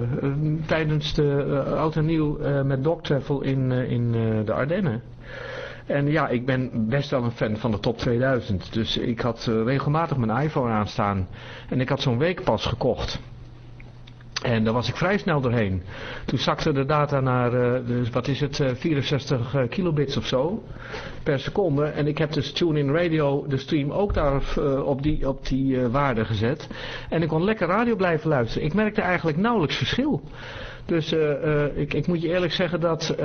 Speaker 2: tijdens de Oud en Nieuw met Dogtravel in, in de Ardennen. En ja, ik ben best wel een fan van de top 2000. Dus ik had regelmatig mijn iPhone aanstaan. En ik had zo'n weekpas gekocht. En daar was ik vrij snel doorheen. Toen zakte de data naar, uh, dus wat is het, uh, 64 uh, kilobits of zo per seconde. En ik heb dus TuneIn Radio, de stream, ook daar op die, op die waarde gezet. En ik kon lekker radio blijven luisteren. Ik merkte eigenlijk nauwelijks verschil. Dus ik, ik moet je eerlijk zeggen dat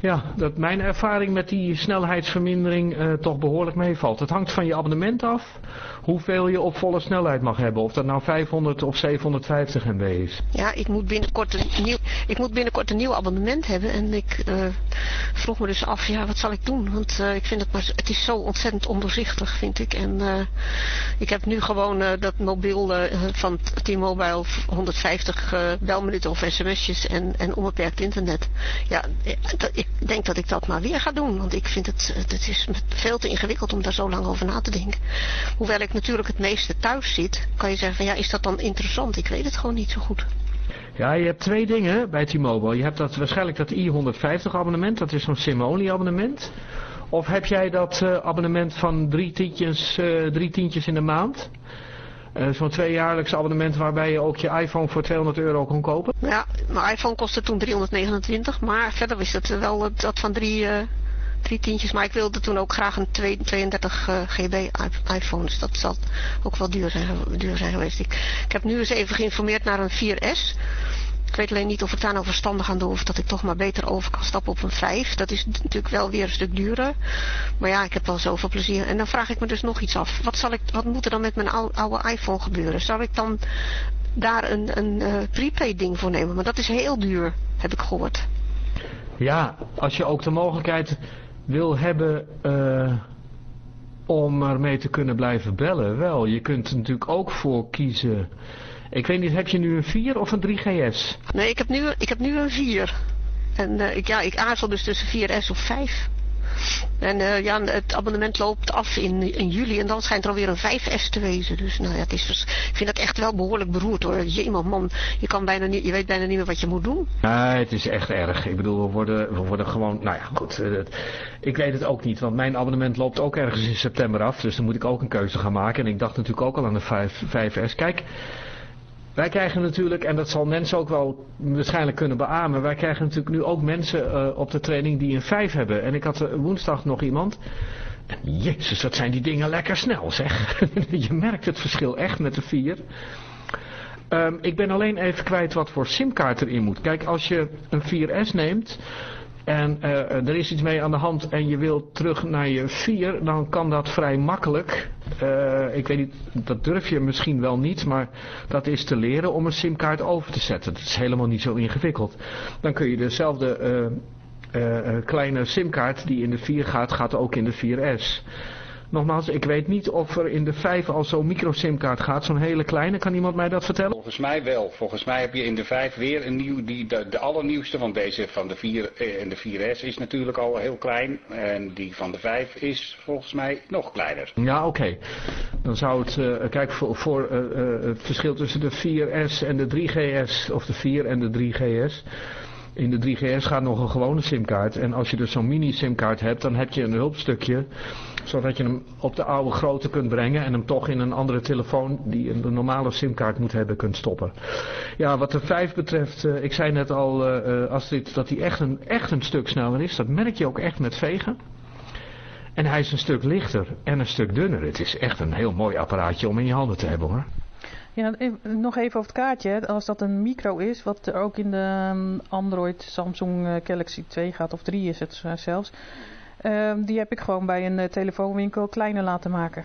Speaker 2: ja, dat mijn ervaring met die snelheidsvermindering toch behoorlijk meevalt. Het hangt van je abonnement af hoeveel je op volle snelheid mag hebben. Of dat nou 500 of 750 MB is.
Speaker 4: Ja, ik moet binnenkort een nieuw, ik moet binnenkort een nieuw abonnement hebben. En ik uh, vroeg me dus af, ja, wat zal ik doen? Want uh, ik vind het maar, het is zo ontzettend ondoorzichtig, vind ik. En ik heb nu gewoon dat mobiel van T-Mobile 150 belminuten of sms'jes en, en onbeperkt internet. Ja, ik denk dat ik dat maar weer ga doen. Want ik vind het, het is veel te ingewikkeld om daar zo lang over na te denken. Hoewel ik natuurlijk het meeste thuis zit, kan je zeggen van ja, is dat dan interessant? Ik weet het gewoon niet zo goed.
Speaker 2: Ja, je hebt twee dingen bij T-Mobile. Je hebt dat, waarschijnlijk dat i150 abonnement, dat is zo'n sim-only abonnement. Of heb jij dat uh, abonnement van drie tientjes, uh, drie tientjes in de maand? Uh, Zo'n tweejaarlijks abonnement waarbij je ook je iPhone voor 200 euro kon kopen?
Speaker 4: Ja, mijn iPhone kostte toen 329, maar verder was het wel dat van drie, drie tientjes. Maar ik wilde toen ook graag een 32 uh, GB iPhone. Dus dat zal ook wel duur zijn, duur zijn geweest. Ik, ik heb nu eens even geïnformeerd naar een 4S. Ik weet alleen niet of ik daar nou verstandig aan doe of dat ik toch maar beter over kan stappen op een 5. Dat is natuurlijk wel weer een stuk duurder. Maar ja, ik heb wel zoveel plezier. En dan vraag ik me dus nog iets af. Wat, zal ik, wat moet er dan met mijn oude, oude iPhone gebeuren? Zal ik dan daar een, een uh, prepaid ding voor nemen? Maar dat is heel duur, heb ik gehoord.
Speaker 2: Ja, als je ook de mogelijkheid wil hebben uh, om ermee te kunnen blijven bellen, wel. Je kunt er natuurlijk ook voor kiezen. Ik weet niet, heb je nu een 4 of een 3GS?
Speaker 4: Nee, ik heb nu, ik heb nu een 4. En uh, ik, ja, ik aarzel dus tussen 4S of 5. En uh, ja, het abonnement loopt af in, in juli en dan schijnt er alweer een 5S te wezen. Dus nou ja, het is, ik vind dat echt wel behoorlijk beroerd hoor. Jemig man, je, kan bijna niet, je weet bijna niet meer wat je moet doen.
Speaker 2: Nee, het is echt erg. Ik bedoel, we worden, we worden gewoon, nou ja goed. Uh, ik weet het ook niet, want mijn abonnement loopt ook ergens in september af. Dus dan moet ik ook een keuze gaan maken. En ik dacht natuurlijk ook al aan de 5, 5S. Kijk... Wij krijgen natuurlijk, en dat zal mensen ook wel waarschijnlijk kunnen beamen, wij krijgen natuurlijk nu ook mensen uh, op de training die een 5 hebben. En ik had uh, woensdag nog iemand. En jezus, wat zijn die dingen lekker snel zeg. Je merkt het verschil echt met de 4. Um, ik ben alleen even kwijt wat voor simkaart erin moet. Kijk, als je een 4S neemt, en uh, er is iets mee aan de hand en je wilt terug naar je 4, dan kan dat vrij makkelijk. Uh, ik weet niet, dat durf je misschien wel niet, maar dat is te leren om een simkaart over te zetten. Dat is helemaal niet zo ingewikkeld. Dan kun je dezelfde kleine simkaart die in de 4 gaat, gaat ook in de 4S. Nogmaals, ik weet niet of er in de 5 al zo'n micro-simkaart gaat, zo'n hele kleine. Kan iemand mij dat vertellen?
Speaker 12: Volgens mij wel. Volgens mij heb je in de 5 weer een nieuw, die, de, de allernieuwste van deze, van de 4 eh, en de 4S is natuurlijk al heel klein. En die van de 5 is volgens mij nog kleiner.
Speaker 2: Ja, oké. Okay. Dan zou het, uh, kijk, voor, voor uh, uh, het verschil tussen de 4S en de 3GS, of de 4 en de 3GS... In de 3GS gaat nog een gewone simkaart. En als je dus zo'n mini simkaart hebt, dan heb je een hulpstukje. Zodat je hem op de oude grootte kunt brengen. En hem toch in een andere telefoon die een normale simkaart moet hebben kunt stoppen. Ja, wat de 5 betreft, uh, ik zei net al uh, Astrid, dat hij echt een, echt een stuk sneller is. Dat merk je ook echt met vegen. En hij is een stuk lichter en een stuk dunner. Het is echt een heel mooi apparaatje om in je handen te hebben hoor.
Speaker 3: Ja, nog even over het kaartje. Als dat een micro is, wat er ook in de Android Samsung Galaxy 2 gaat, of 3 is het zelfs. Uh, die heb ik gewoon bij een telefoonwinkel kleiner laten maken.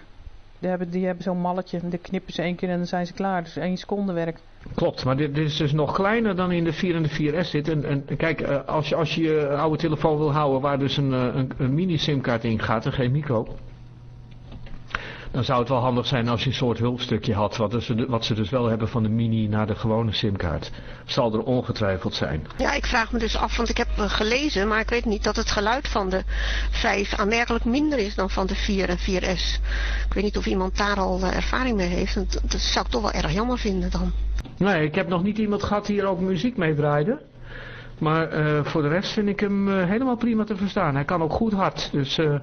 Speaker 3: Die hebben, die hebben zo'n malletje, die knippen ze één keer en dan zijn ze klaar. Dus één seconde werk.
Speaker 2: Klopt, maar dit, dit, is dus nog kleiner dan in de 4 en de 4S zit. En, en kijk, als je, als je je oude telefoon wil houden waar dus een, een, een mini simkaart in gaat en geen micro dan zou het wel handig zijn als je een soort hulpstukje had, wat, dus, wat ze dus wel hebben van de mini naar de gewone simkaart. Zal er ongetwijfeld zijn.
Speaker 4: Ja, ik vraag me dus af, want ik heb gelezen, maar ik weet niet dat het geluid van de 5 aanmerkelijk minder is dan van de 4 en 4S. Ik weet niet of iemand daar al ervaring mee heeft, dat, zou ik toch wel erg jammer vinden dan.
Speaker 2: Nee, ik heb nog niet iemand gehad die hier ook muziek mee draaide. Maar uh, voor de rest vind ik hem uh, helemaal prima te verstaan. Hij kan ook goed hard. Dus uh,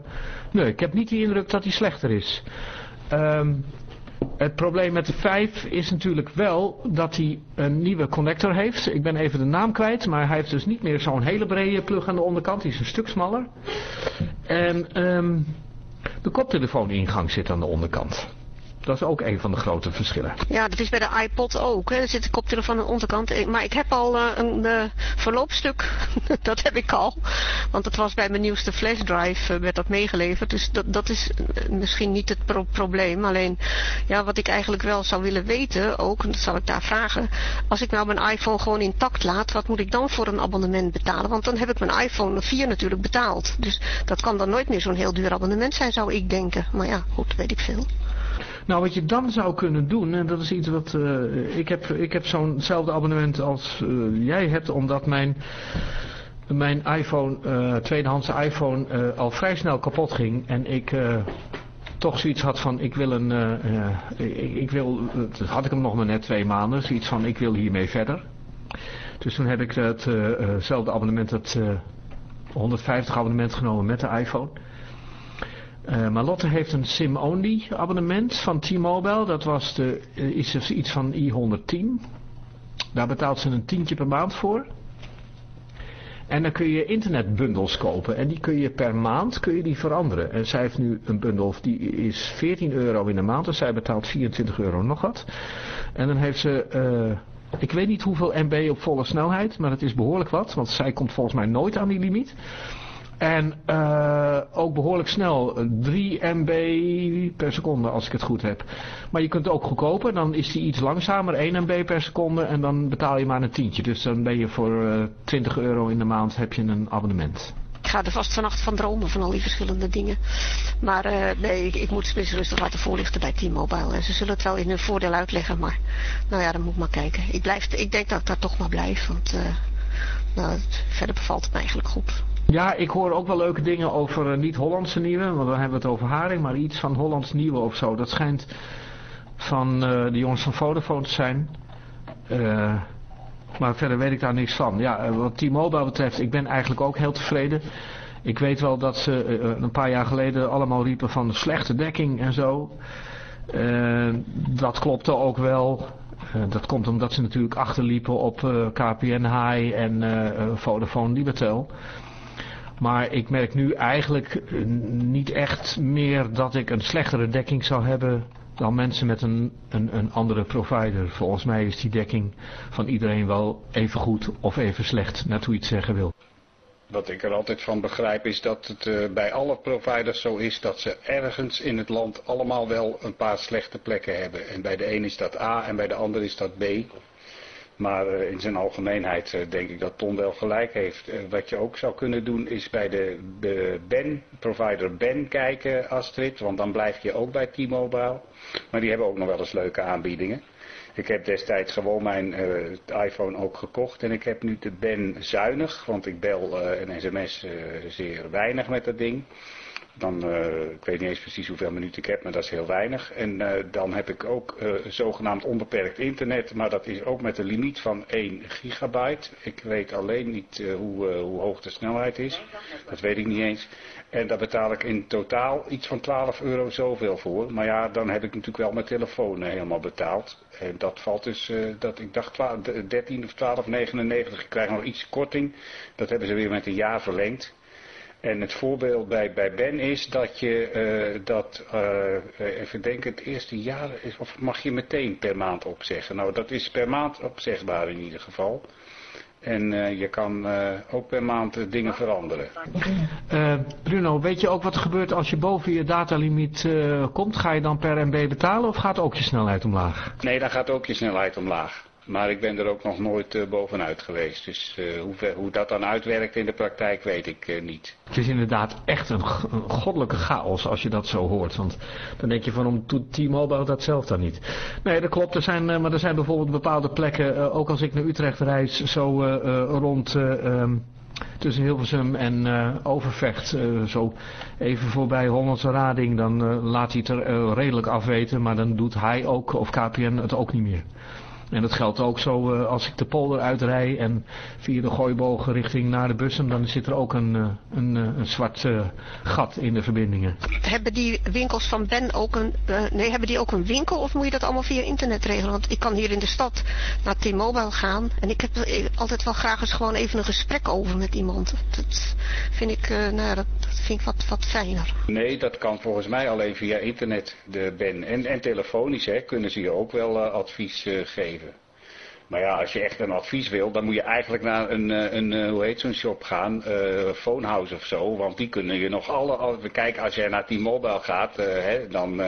Speaker 2: nee, ik heb niet de indruk dat hij slechter is. Um, het probleem met de 5 is natuurlijk wel dat hij een nieuwe connector heeft. Ik ben even de naam kwijt, maar hij heeft dus niet meer zo'n hele brede plug aan de onderkant. Die is een stuk smaller. En um, de koptelefooningang zit aan de onderkant. Dat is ook een van de grote verschillen.
Speaker 4: Ja, dat is bij de iPod ook. Er zit een koptelefoon aan de onderkant. Maar ik heb al eh, een eh, verloopstuk. dat heb ik al. Want dat was bij mijn nieuwste flashdrive eh, werd dat meegeleverd. Dus dat, dat is misschien niet het pro- probleem. Alleen, ja, wat ik eigenlijk wel zou willen weten ook, en dat zal ik daar vragen. Als ik nou mijn iPhone gewoon intact laat, wat moet ik dan voor een abonnement betalen? Want dan heb ik mijn iPhone 4 natuurlijk betaald. Dus dat kan dan nooit meer zo'n heel duur abonnement zijn, zou ik denken. Maar ja, goed, weet ik veel.
Speaker 2: Nou, wat je dan zou kunnen doen, en dat is iets wat... eh, ik heb, ik heb zo'nzelfde abonnement als eh, jij hebt, omdat mijn, mijn iPhone, eh, tweedehands iPhone, al vrij snel kapot ging. En ik toch zoiets had van, ik wil een... eh, ik, ik wil, had ik hem nog maar net twee maanden, zoiets van, ik wil hiermee verder. Dus toen heb ik hetzelfde abonnement, het eh, 150 abonnement genomen met de iPhone. Eh, maar Lotte heeft een SIM-only abonnement van T-Mobile. Dat was de, eh, dus iets van i110. Daar betaalt ze een tientje per maand voor. En dan kun je internetbundels kopen. En die kun je per maand kun je die veranderen. En zij heeft nu een bundel die is 14 euro in de maand. Dus zij betaalt 24 euro nog wat. En dan heeft ze... eh, ik weet niet hoeveel MB op volle snelheid. Maar dat is behoorlijk wat. Want zij komt volgens mij nooit aan die limiet. En eh, ook behoorlijk snel, eh, 3 MB per seconde als ik het goed heb. Maar je kunt het ook goedkoper, dan is die iets langzamer, 1 MB per seconde en dan betaal je maar een tientje. Dus dan ben je voor eh 20 euro in de maand heb je een abonnement.
Speaker 4: Ik ga er vast vannacht van dromen van al die verschillende dingen. Maar eh, nee, ik, moet best rustig laten voorlichten bij T-Mobile. En ze zullen het wel in hun voordeel uitleggen, maar nou ja, dan moet ik maar kijken. Ik, blijf, ik denk dat ik daar toch maar blijf, want eh, nou, verder bevalt het me eigenlijk goed.
Speaker 2: Ja, ik hoor ook wel leuke dingen over eh, niet Hollandse nieuwe, want dan hebben we het over haring, maar iets van Hollands nieuwe of zo. Dat schijnt van eh, de jongens van Vodafone te zijn. Eh, maar verder weet ik daar niks van. Ja, wat T-Mobile betreft, ik ben eigenlijk ook heel tevreden. Ik weet wel dat ze een paar jaar geleden allemaal riepen van slechte dekking en zo. Dat klopte ook wel. Dat komt omdat ze natuurlijk achterliepen op KPN High en Vodafone Libertel. Maar ik merk nu eigenlijk eh, niet echt meer dat ik een slechtere dekking zou hebben dan mensen met een, een, een andere provider. Volgens mij is die dekking van iedereen wel even goed of even slecht, net hoe je het zeggen wil.
Speaker 12: Wat ik er altijd van begrijp is dat het eh, bij alle providers zo is dat ze ergens in het land allemaal wel een paar slechte plekken hebben. En bij de een is dat A en bij de ander is dat B. Maar eh, in zijn algemeenheid eh, denk ik dat Ton wel gelijk heeft. Eh, wat je ook zou kunnen doen is bij de, Ben, provider Ben kijken Astrid. Want dan blijf je ook bij T-Mobile. Maar die hebben ook nog wel eens leuke aanbiedingen. Ik heb destijds gewoon mijn iPhone ook gekocht en ik heb nu de Ben zuinig, want ik bel eh, en sms zeer weinig met dat ding. Dan, eh, ik weet niet eens precies hoeveel minuten ik heb, maar dat is heel weinig. En eh, dan heb ik ook eh, zogenaamd onbeperkt internet, maar dat is ook met een limiet van 1 gigabyte. Ik weet alleen niet hoe, hoe hoog de snelheid is. Dat weet ik niet eens. En daar betaal ik in totaal iets van 12 euro zoveel voor. Maar ja, dan heb ik natuurlijk wel mijn telefoon helemaal betaald. En dat valt dus, dat, ik dacht 12, 13 of 12,99. Ik krijg nog iets korting. Dat hebben ze weer met een jaar verlengd. En het voorbeeld bij, bij Ben is dat je eh, dat, eh, even denken, het eerste jaar, is, of mag je meteen per maand opzeggen? Nou, dat is per maand opzegbaar in ieder geval. En eh, je kan eh, ook per maand eh, dingen veranderen.
Speaker 2: Eh, Bruno, weet je ook wat er gebeurt als je boven je datalimiet eh, komt? Ga je dan per MB betalen of gaat ook je snelheid omlaag?
Speaker 12: Nee, dan gaat ook je snelheid omlaag. Maar ik ben er ook nog nooit eh, bovenuit geweest. Dus eh, hoe, hoe dat dan uitwerkt in de praktijk weet ik eh, niet.
Speaker 2: Het is inderdaad echt een, goddelijke chaos als je dat zo hoort. Want dan denk je van, om doet T-Mobile dat zelf dan niet? Nee, dat klopt. Er zijn, maar er zijn bijvoorbeeld bepaalde plekken, ook als ik naar Utrecht reis, zo rond eh, ehm, tussen Hilversum en Overvecht, zo even voorbij Hollandse Rading, dan laat hij het er redelijk afweten, maar dan doet hij ook, of KPN, het ook niet meer. En dat geldt ook zo uh, als ik de polder uitrij en via de gooibogen richting naar de bussen, dan zit er ook een, uh, een, uh, een zwart gat in de verbindingen.
Speaker 4: Hebben die winkels van Ben ook een, nee, hebben die ook een winkel of moet je dat allemaal via internet regelen? Want ik kan hier in de stad naar T-Mobile gaan en ik heb er altijd wel graag eens gewoon even een gesprek over met iemand. Dat vind ik, nou dat, dat vind ik wat, wat fijner.
Speaker 12: Nee, dat kan volgens mij alleen via internet, de Ben. En, en telefonisch hè, kunnen ze je ook wel advies geven. Maar ja, als je echt een advies wil, dan moet je eigenlijk naar een, eh, een, eh, hoe heet zo'n shop gaan, uh, Phonehouse of zo. Want die kunnen je nog alle, alle kijk, als jij naar T-Mobile gaat, hè, dan,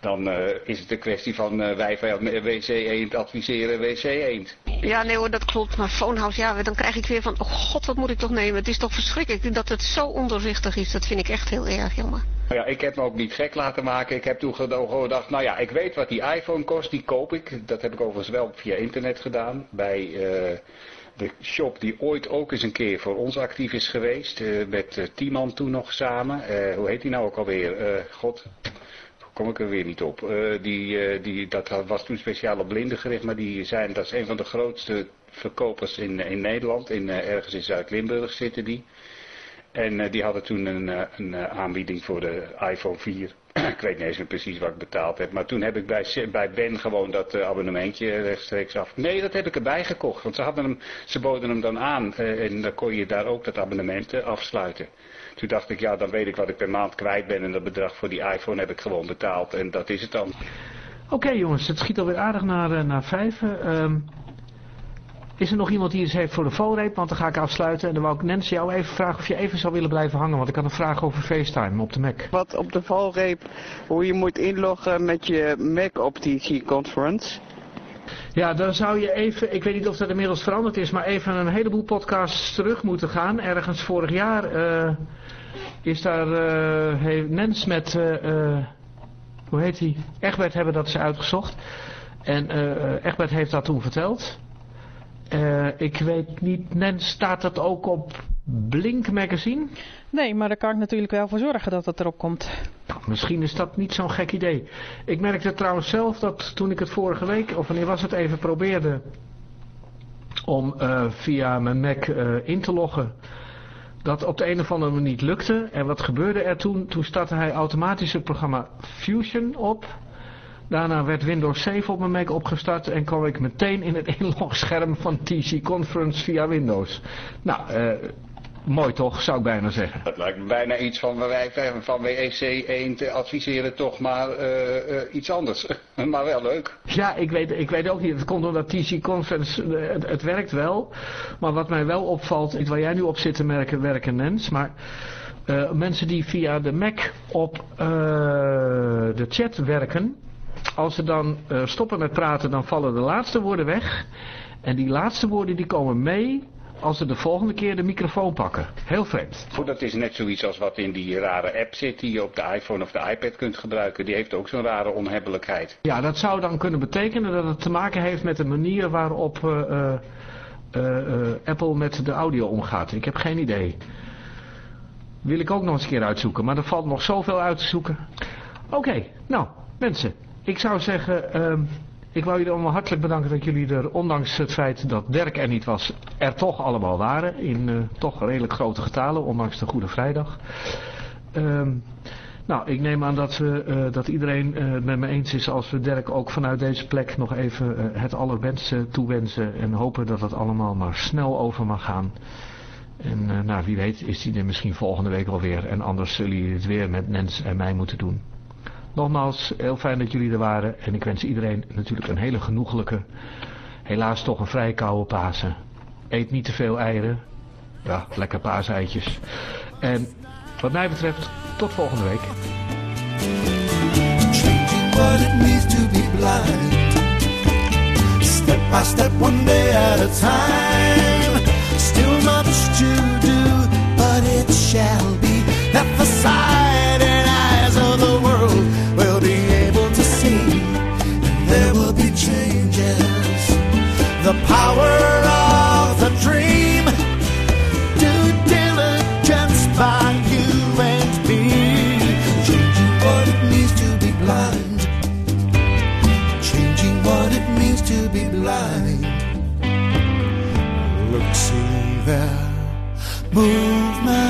Speaker 12: dan is het een kwestie van wij WC Eend adviseren WC Eend.
Speaker 4: Ja, nee hoor, dat klopt. Maar Phonehouse, ja, dan krijg ik weer van, oh god, wat moet ik toch nemen? Het is toch verschrikkelijk dat het zo ondoorzichtig is. Dat vind ik echt heel erg, jammer.
Speaker 12: Nou ja, ik heb me ook niet gek laten maken. Ik heb toen gedacht, nou ja, ik weet wat die iPhone kost, die koop ik. Dat heb ik overigens wel via internet gedaan. Bij uh, de shop die ooit ook eens een keer voor ons actief is geweest. Uh, met uh, Tiemann toen nog samen. hoe heet die nou ook alweer? God, kom ik er weer niet op. die, die, dat was toen speciaal op blinden gericht, maar die zijn, dat is een van de grootste verkopers in, in Nederland. In, ergens in Zuid-Limburg zitten die. En uh, die hadden toen een, uh, een uh, aanbieding voor de iPhone 4. ik weet niet eens meer precies wat ik betaald heb. Maar toen heb ik bij, bij Ben gewoon dat abonnementje rechtstreeks af. Nee, dat heb ik erbij gekocht. Want ze, hadden hem, ze boden hem dan aan. en dan kon je daar ook dat abonnement afsluiten. Toen dacht ik, ja, dan weet ik wat ik per maand kwijt ben. En dat bedrag voor die iPhone heb ik gewoon betaald. En dat is het dan.
Speaker 2: Oké jongens, het schiet alweer aardig naar, naar vijf. Is er nog iemand die iets heeft voor de valreep? Want dan ga ik afsluiten. En dan wou ik Nancy jou even vragen of je even zou willen blijven hangen. Want ik had een vraag over FaceTime op de Mac.
Speaker 15: Wat op de valreep, hoe je moet inloggen met je Mac op die conference.
Speaker 2: Ja, dan zou je even, ik weet niet of dat inmiddels veranderd is, maar even een heleboel podcasts terug moeten gaan. Ergens vorig jaar uh, is daar, uh, heeft Nens met, uh, hoe heet hij? Egbert hebben dat ze uitgezocht. En Egbert heeft dat toen verteld. Uh, ik weet niet, Nens, staat dat ook op Blink Magazine?
Speaker 3: Nee, maar daar kan ik natuurlijk wel voor zorgen dat het erop komt.
Speaker 2: Nou, misschien is dat niet zo'n gek idee. Ik merkte trouwens zelf dat toen ik het vorige week, of wanneer was het even, probeerde om uh, via mijn Mac uh, in te loggen, dat op de een of andere manier niet lukte. En wat gebeurde er toen? Toen startte hij automatisch het programma Fusion op. Daarna werd Windows 7 op mijn Mac opgestart en kwam ik meteen in het inlogscherm van TC Conference via Windows. Nou, uh, mooi toch, zou ik bijna zeggen.
Speaker 12: Dat lijkt me bijna iets van wij van WEC 1 te adviseren toch maar uh, uh, iets anders. maar wel leuk.
Speaker 2: Ja, ik weet, ik weet ook niet. Het komt omdat TC Conference, het, het, werkt wel. Maar wat mij wel opvalt, niet waar jij nu op zit te merken, werken Nens, maar... Uh, mensen die via de Mac op de chat werken, als ze dan uh, stoppen met praten, dan vallen de laatste woorden weg. En die laatste woorden die komen mee als ze de volgende keer de microfoon pakken. Heel vreemd.
Speaker 12: Goed, dat is net zoiets als wat in die rare app zit die je op de iPhone of de iPad kunt gebruiken. Die heeft ook zo'n rare onhebbelijkheid.
Speaker 2: Ja, dat zou dan kunnen betekenen dat het te maken heeft met de manier waarop uh, uh, Apple met de audio omgaat. Ik heb geen idee. Wil ik ook nog eens een keer uitzoeken, maar er valt nog zoveel uit te zoeken. Oké, nou, mensen. Ik zou zeggen, uh, ik wou jullie allemaal hartelijk bedanken dat jullie er, ondanks het feit dat Dirk er niet was, er toch allemaal waren. In uh, toch redelijk grote getalen, ondanks de Goede Vrijdag. Um, nou, ik neem aan dat, we, uh, dat iedereen het met me eens is als we Dirk ook vanuit deze plek nog even het allerbeste toewensen. En hopen dat het allemaal maar snel over mag gaan. En nou, wie weet is hij er misschien volgende week alweer. En anders zullen jullie het weer met Nens en mij moeten doen. Nogmaals, heel fijn dat jullie er waren. En ik wens iedereen natuurlijk een hele genoeglijke, helaas toch een vrij koude Pasen. Eet niet te veel eieren. Ja, lekker paaseitjes. En wat mij betreft, tot volgende week. it to be. Still much to do, but it shall be
Speaker 16: Move